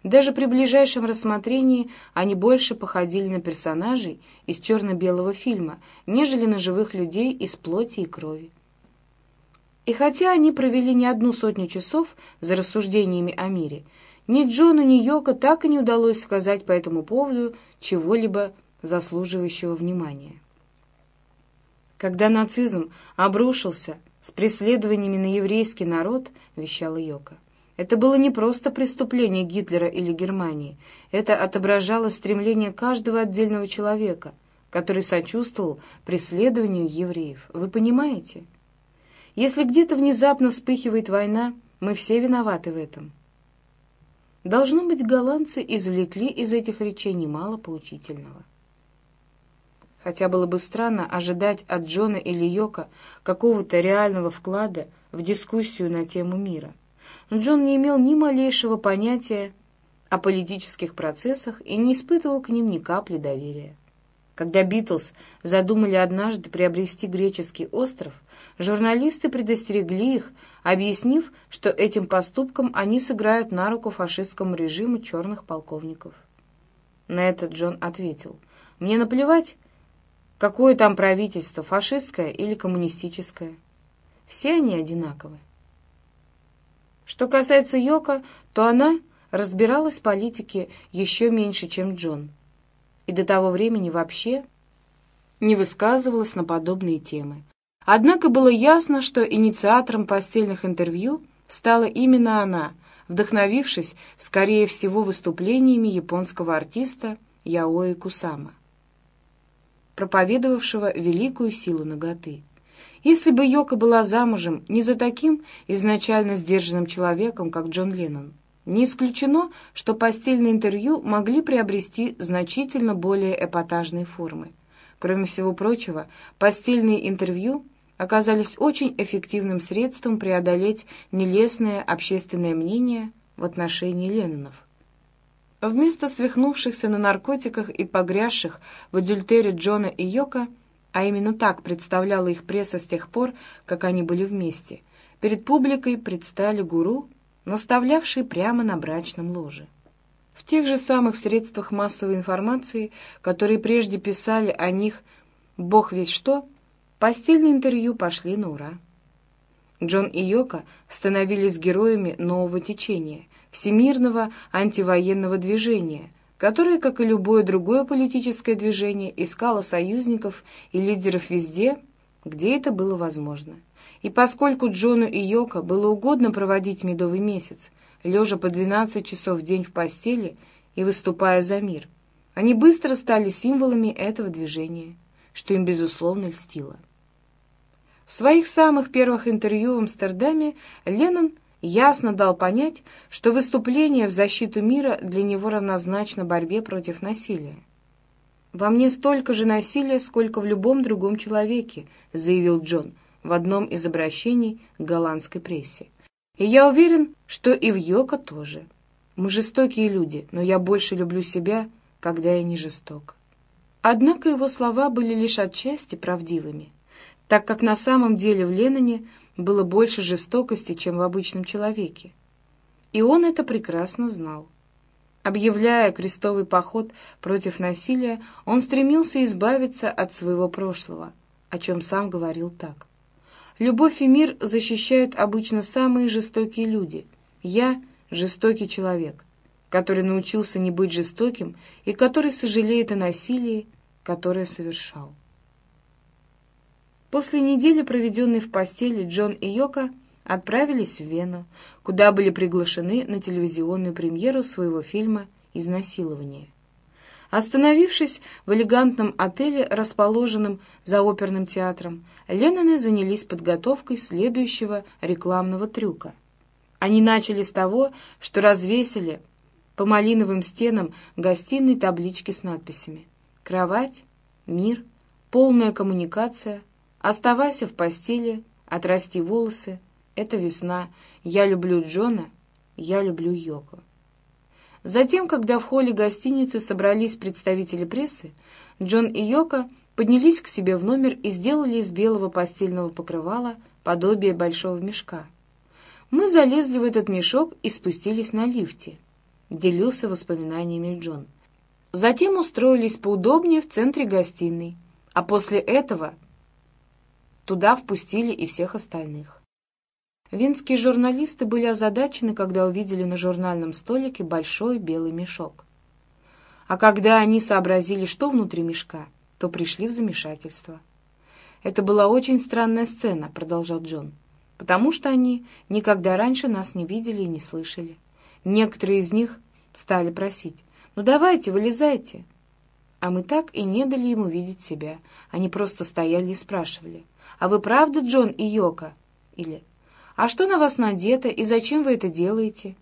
Даже при ближайшем рассмотрении они больше походили на персонажей из черно-белого фильма, нежели на живых людей из плоти и крови. И хотя они провели не одну сотню часов за рассуждениями о мире, ни Джону, ни Йоко так и не удалось сказать по этому поводу чего-либо заслуживающего внимания. Когда нацизм обрушился с преследованиями на еврейский народ, вещала Йока, это было не просто преступление Гитлера или Германии, это отображало стремление каждого отдельного человека, который сочувствовал преследованию евреев. Вы понимаете? Если где-то внезапно вспыхивает война, мы все виноваты в этом. Должно быть, голландцы извлекли из этих речей немало поучительного. Хотя было бы странно ожидать от Джона или Йока какого-то реального вклада в дискуссию на тему мира. Джон не имел ни малейшего понятия о политических процессах и не испытывал к ним ни капли доверия. Когда Битлз задумали однажды приобрести греческий остров, журналисты предостерегли их, объяснив, что этим поступком они сыграют на руку фашистскому режиму черных полковников. На это Джон ответил, «Мне наплевать, какое там правительство, фашистское или коммунистическое. Все они одинаковы». Что касается Йока, то она разбиралась в политике еще меньше, чем Джон – и до того времени вообще не высказывалась на подобные темы. Однако было ясно, что инициатором постельных интервью стала именно она, вдохновившись, скорее всего, выступлениями японского артиста Яои Кусама, проповедовавшего великую силу наготы. Если бы Йока была замужем не за таким изначально сдержанным человеком, как Джон Леннон, не исключено, что постельные интервью могли приобрести значительно более эпатажные формы. Кроме всего прочего, постельные интервью оказались очень эффективным средством преодолеть нелестное общественное мнение в отношении Леннонов. Вместо свихнувшихся на наркотиках и погрязших в адюльтере Джона и Йока, а именно так представляла их пресса с тех пор, как они были вместе, перед публикой предстали гуру, наставлявшие прямо на брачном ложе. В тех же самых средствах массовой информации, которые прежде писали о них «бог весь что», постельные интервью пошли на ура. Джон и Йока становились героями нового течения — всемирного антивоенного движения, которое, как и любое другое политическое движение, искало союзников и лидеров везде, где это было возможно. И поскольку Джону и Йоко было угодно проводить медовый месяц, лежа по 12 часов в день в постели и выступая за мир, они быстро стали символами этого движения, что им, безусловно, льстило. В своих самых первых интервью в Амстердаме Леннон ясно дал понять, что выступление в защиту мира для него равнозначно борьбе против насилия. «Во мне столько же насилия, сколько в любом другом человеке», заявил Джон в одном из обращений к голландской прессе. «И я уверен, что и в Йоко тоже. Мы жестокие люди, но я больше люблю себя, когда я не жесток». Однако его слова были лишь отчасти правдивыми, так как на самом деле в Ленноне было больше жестокости, чем в обычном человеке. И он это прекрасно знал. Объявляя крестовый поход против насилия, он стремился избавиться от своего прошлого, о чем сам говорил так. «Любовь и мир защищают обычно самые жестокие люди. Я — жестокий человек, который научился не быть жестоким и который сожалеет о насилии, которое совершал». После недели, проведенной в постели, Джон и Йока отправились в Вену, куда были приглашены на телевизионную премьеру своего фильма «Изнасилование». Остановившись в элегантном отеле, расположенном за оперным театром, Ленноны занялись подготовкой следующего рекламного трюка. Они начали с того, что развесили по малиновым стенам гостиной таблички с надписями «Кровать», «Мир», «Полная коммуникация», Оставайся в постели, отрасти волосы. Это весна. Я люблю Джона, я люблю Йоко. Затем, когда в холле гостиницы собрались представители прессы, Джон и Йоко поднялись к себе в номер и сделали из белого постельного покрывала подобие большого мешка. Мы залезли в этот мешок и спустились на лифте, делился воспоминаниями Джон. Затем устроились поудобнее в центре гостиной, а после этого Туда впустили и всех остальных. Винские журналисты были озадачены, когда увидели на журнальном столике большой белый мешок. А когда они сообразили, что внутри мешка, то пришли в замешательство. «Это была очень странная сцена», — продолжал Джон, «потому что они никогда раньше нас не видели и не слышали. Некоторые из них стали просить, «Ну давайте, вылезайте». А мы так и не дали ему видеть себя. Они просто стояли и спрашивали — «А вы правда Джон и Йока?» Или «А что на вас надето и зачем вы это делаете?»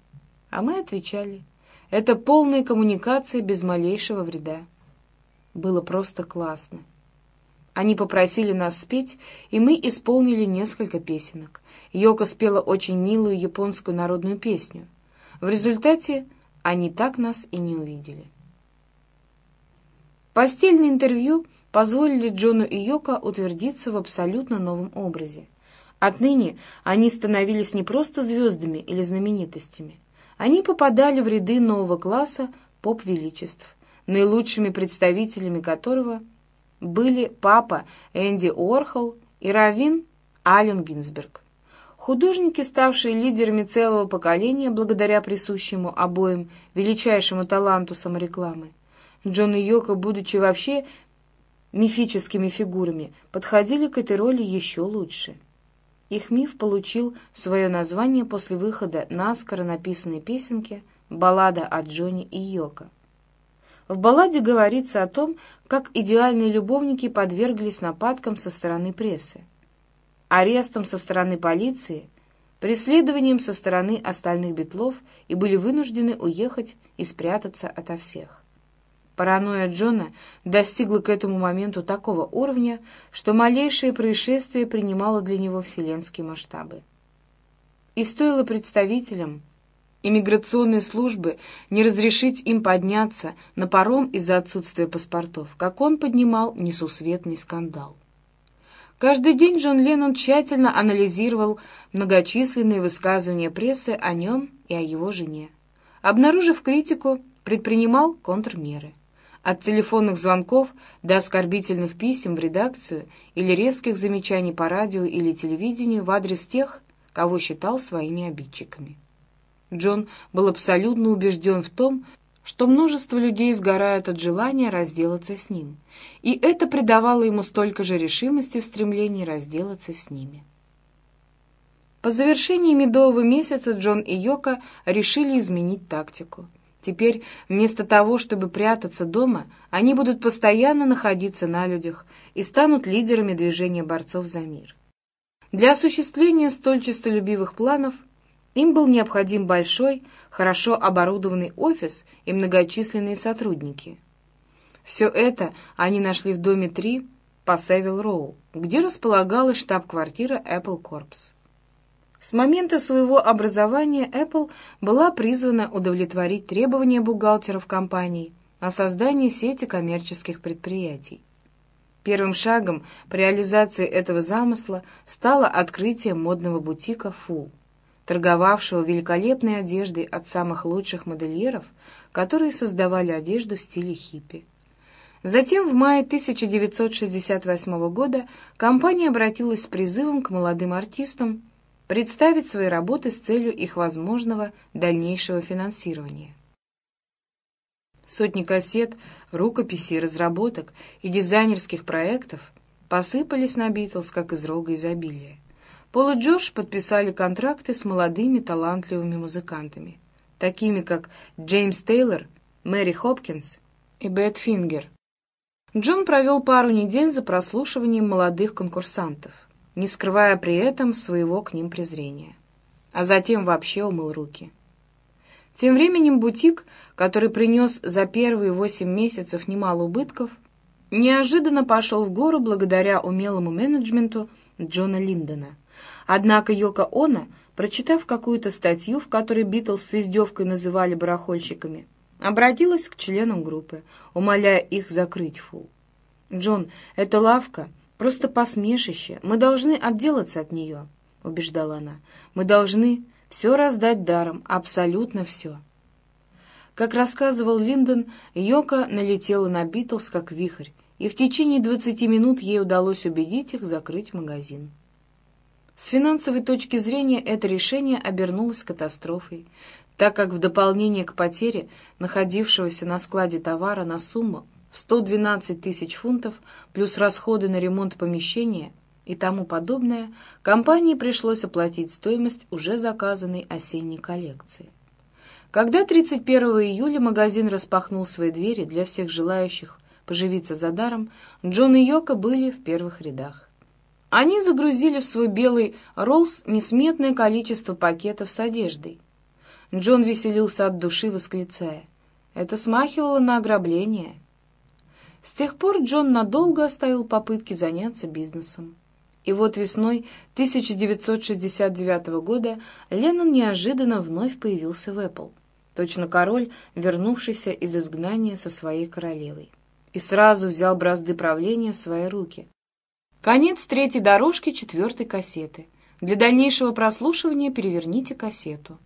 А мы отвечали «Это полная коммуникация без малейшего вреда». Было просто классно. Они попросили нас спеть, и мы исполнили несколько песенок. Йока спела очень милую японскую народную песню. В результате они так нас и не увидели. Постельное интервью позволили Джону и Йоко утвердиться в абсолютно новом образе. Отныне они становились не просто звездами или знаменитостями. Они попадали в ряды нового класса поп-величеств, наилучшими представителями которого были папа Энди Уорхол и Равин Аллен Гинзберг. Художники, ставшие лидерами целого поколения благодаря присущему обоим величайшему таланту саморекламы. Джон и Йоко, будучи вообще мифическими фигурами подходили к этой роли еще лучше. Их миф получил свое название после выхода наскоро написанной песенки «Баллада о Джонни и Йоко». В балладе говорится о том, как идеальные любовники подверглись нападкам со стороны прессы, арестам со стороны полиции, преследованием со стороны остальных битлов и были вынуждены уехать и спрятаться ото всех. Паранойя Джона достигла к этому моменту такого уровня, что малейшее происшествие принимало для него вселенские масштабы. И стоило представителям иммиграционной службы не разрешить им подняться на паром из-за отсутствия паспортов, как он поднимал несусветный скандал. Каждый день Джон Леннон тщательно анализировал многочисленные высказывания прессы о нем и о его жене. Обнаружив критику, предпринимал контрмеры – от телефонных звонков до оскорбительных писем в редакцию или резких замечаний по радио или телевидению в адрес тех, кого считал своими обидчиками. Джон был абсолютно убежден в том, что множество людей сгорают от желания разделаться с ним, и это придавало ему столько же решимости в стремлении разделаться с ними. По завершении медового месяца Джон и Йока решили изменить тактику. Теперь вместо того, чтобы прятаться дома, они будут постоянно находиться на людях и станут лидерами движения борцов за мир. Для осуществления столь честолюбивых планов им был необходим большой, хорошо оборудованный офис и многочисленные сотрудники. Все это они нашли в доме 3 по Севил Роу, где располагалась штаб-квартира Apple Corps. С момента своего образования Apple была призвана удовлетворить требования бухгалтеров компании о создании сети коммерческих предприятий. Первым шагом при реализации этого замысла стало открытие модного бутика «Фул», торговавшего великолепной одеждой от самых лучших модельеров, которые создавали одежду в стиле хиппи. Затем в мае 1968 года компания обратилась с призывом к молодым артистам представить свои работы с целью их возможного дальнейшего финансирования. Сотни кассет, рукописей, разработок и дизайнерских проектов посыпались на Битлз, как из рога изобилия. Пол и Джордж подписали контракты с молодыми талантливыми музыкантами, такими как Джеймс Тейлор, Мэри Хопкинс и Бет Фингер. Джон провел пару недель за прослушиванием молодых конкурсантов не скрывая при этом своего к ним презрения. А затем вообще умыл руки. Тем временем бутик, который принес за первые восемь месяцев немало убытков, неожиданно пошел в гору благодаря умелому менеджменту Джона Линдона. Однако Йока Оно, прочитав какую-то статью, в которой Битлз с издевкой называли барахольщиками, обратилась к членам группы, умоляя их закрыть фул. «Джон, эта лавка Просто посмешище. Мы должны отделаться от нее», — убеждала она. «Мы должны все раздать даром, абсолютно все». Как рассказывал Линдон, Йока налетела на Битлз как вихрь, и в течение 20 минут ей удалось убедить их закрыть магазин. С финансовой точки зрения это решение обернулось катастрофой, так как в дополнение к потере находившегося на складе товара на сумму в 112 тысяч фунтов плюс расходы на ремонт помещения и тому подобное, компании пришлось оплатить стоимость уже заказанной осенней коллекции. Когда 31 июля магазин распахнул свои двери для всех желающих поживиться за даром, Джон и Йока были в первых рядах. Они загрузили в свой белый Роллс несметное количество пакетов с одеждой. Джон веселился от души, восклицая. Это смахивало на ограбление. С тех пор Джон надолго оставил попытки заняться бизнесом. И вот весной 1969 года Леннон неожиданно вновь появился в Apple, точно король, вернувшийся из изгнания со своей королевой, и сразу взял бразды правления в свои руки. Конец третьей дорожки четвертой кассеты. Для дальнейшего прослушивания переверните кассету.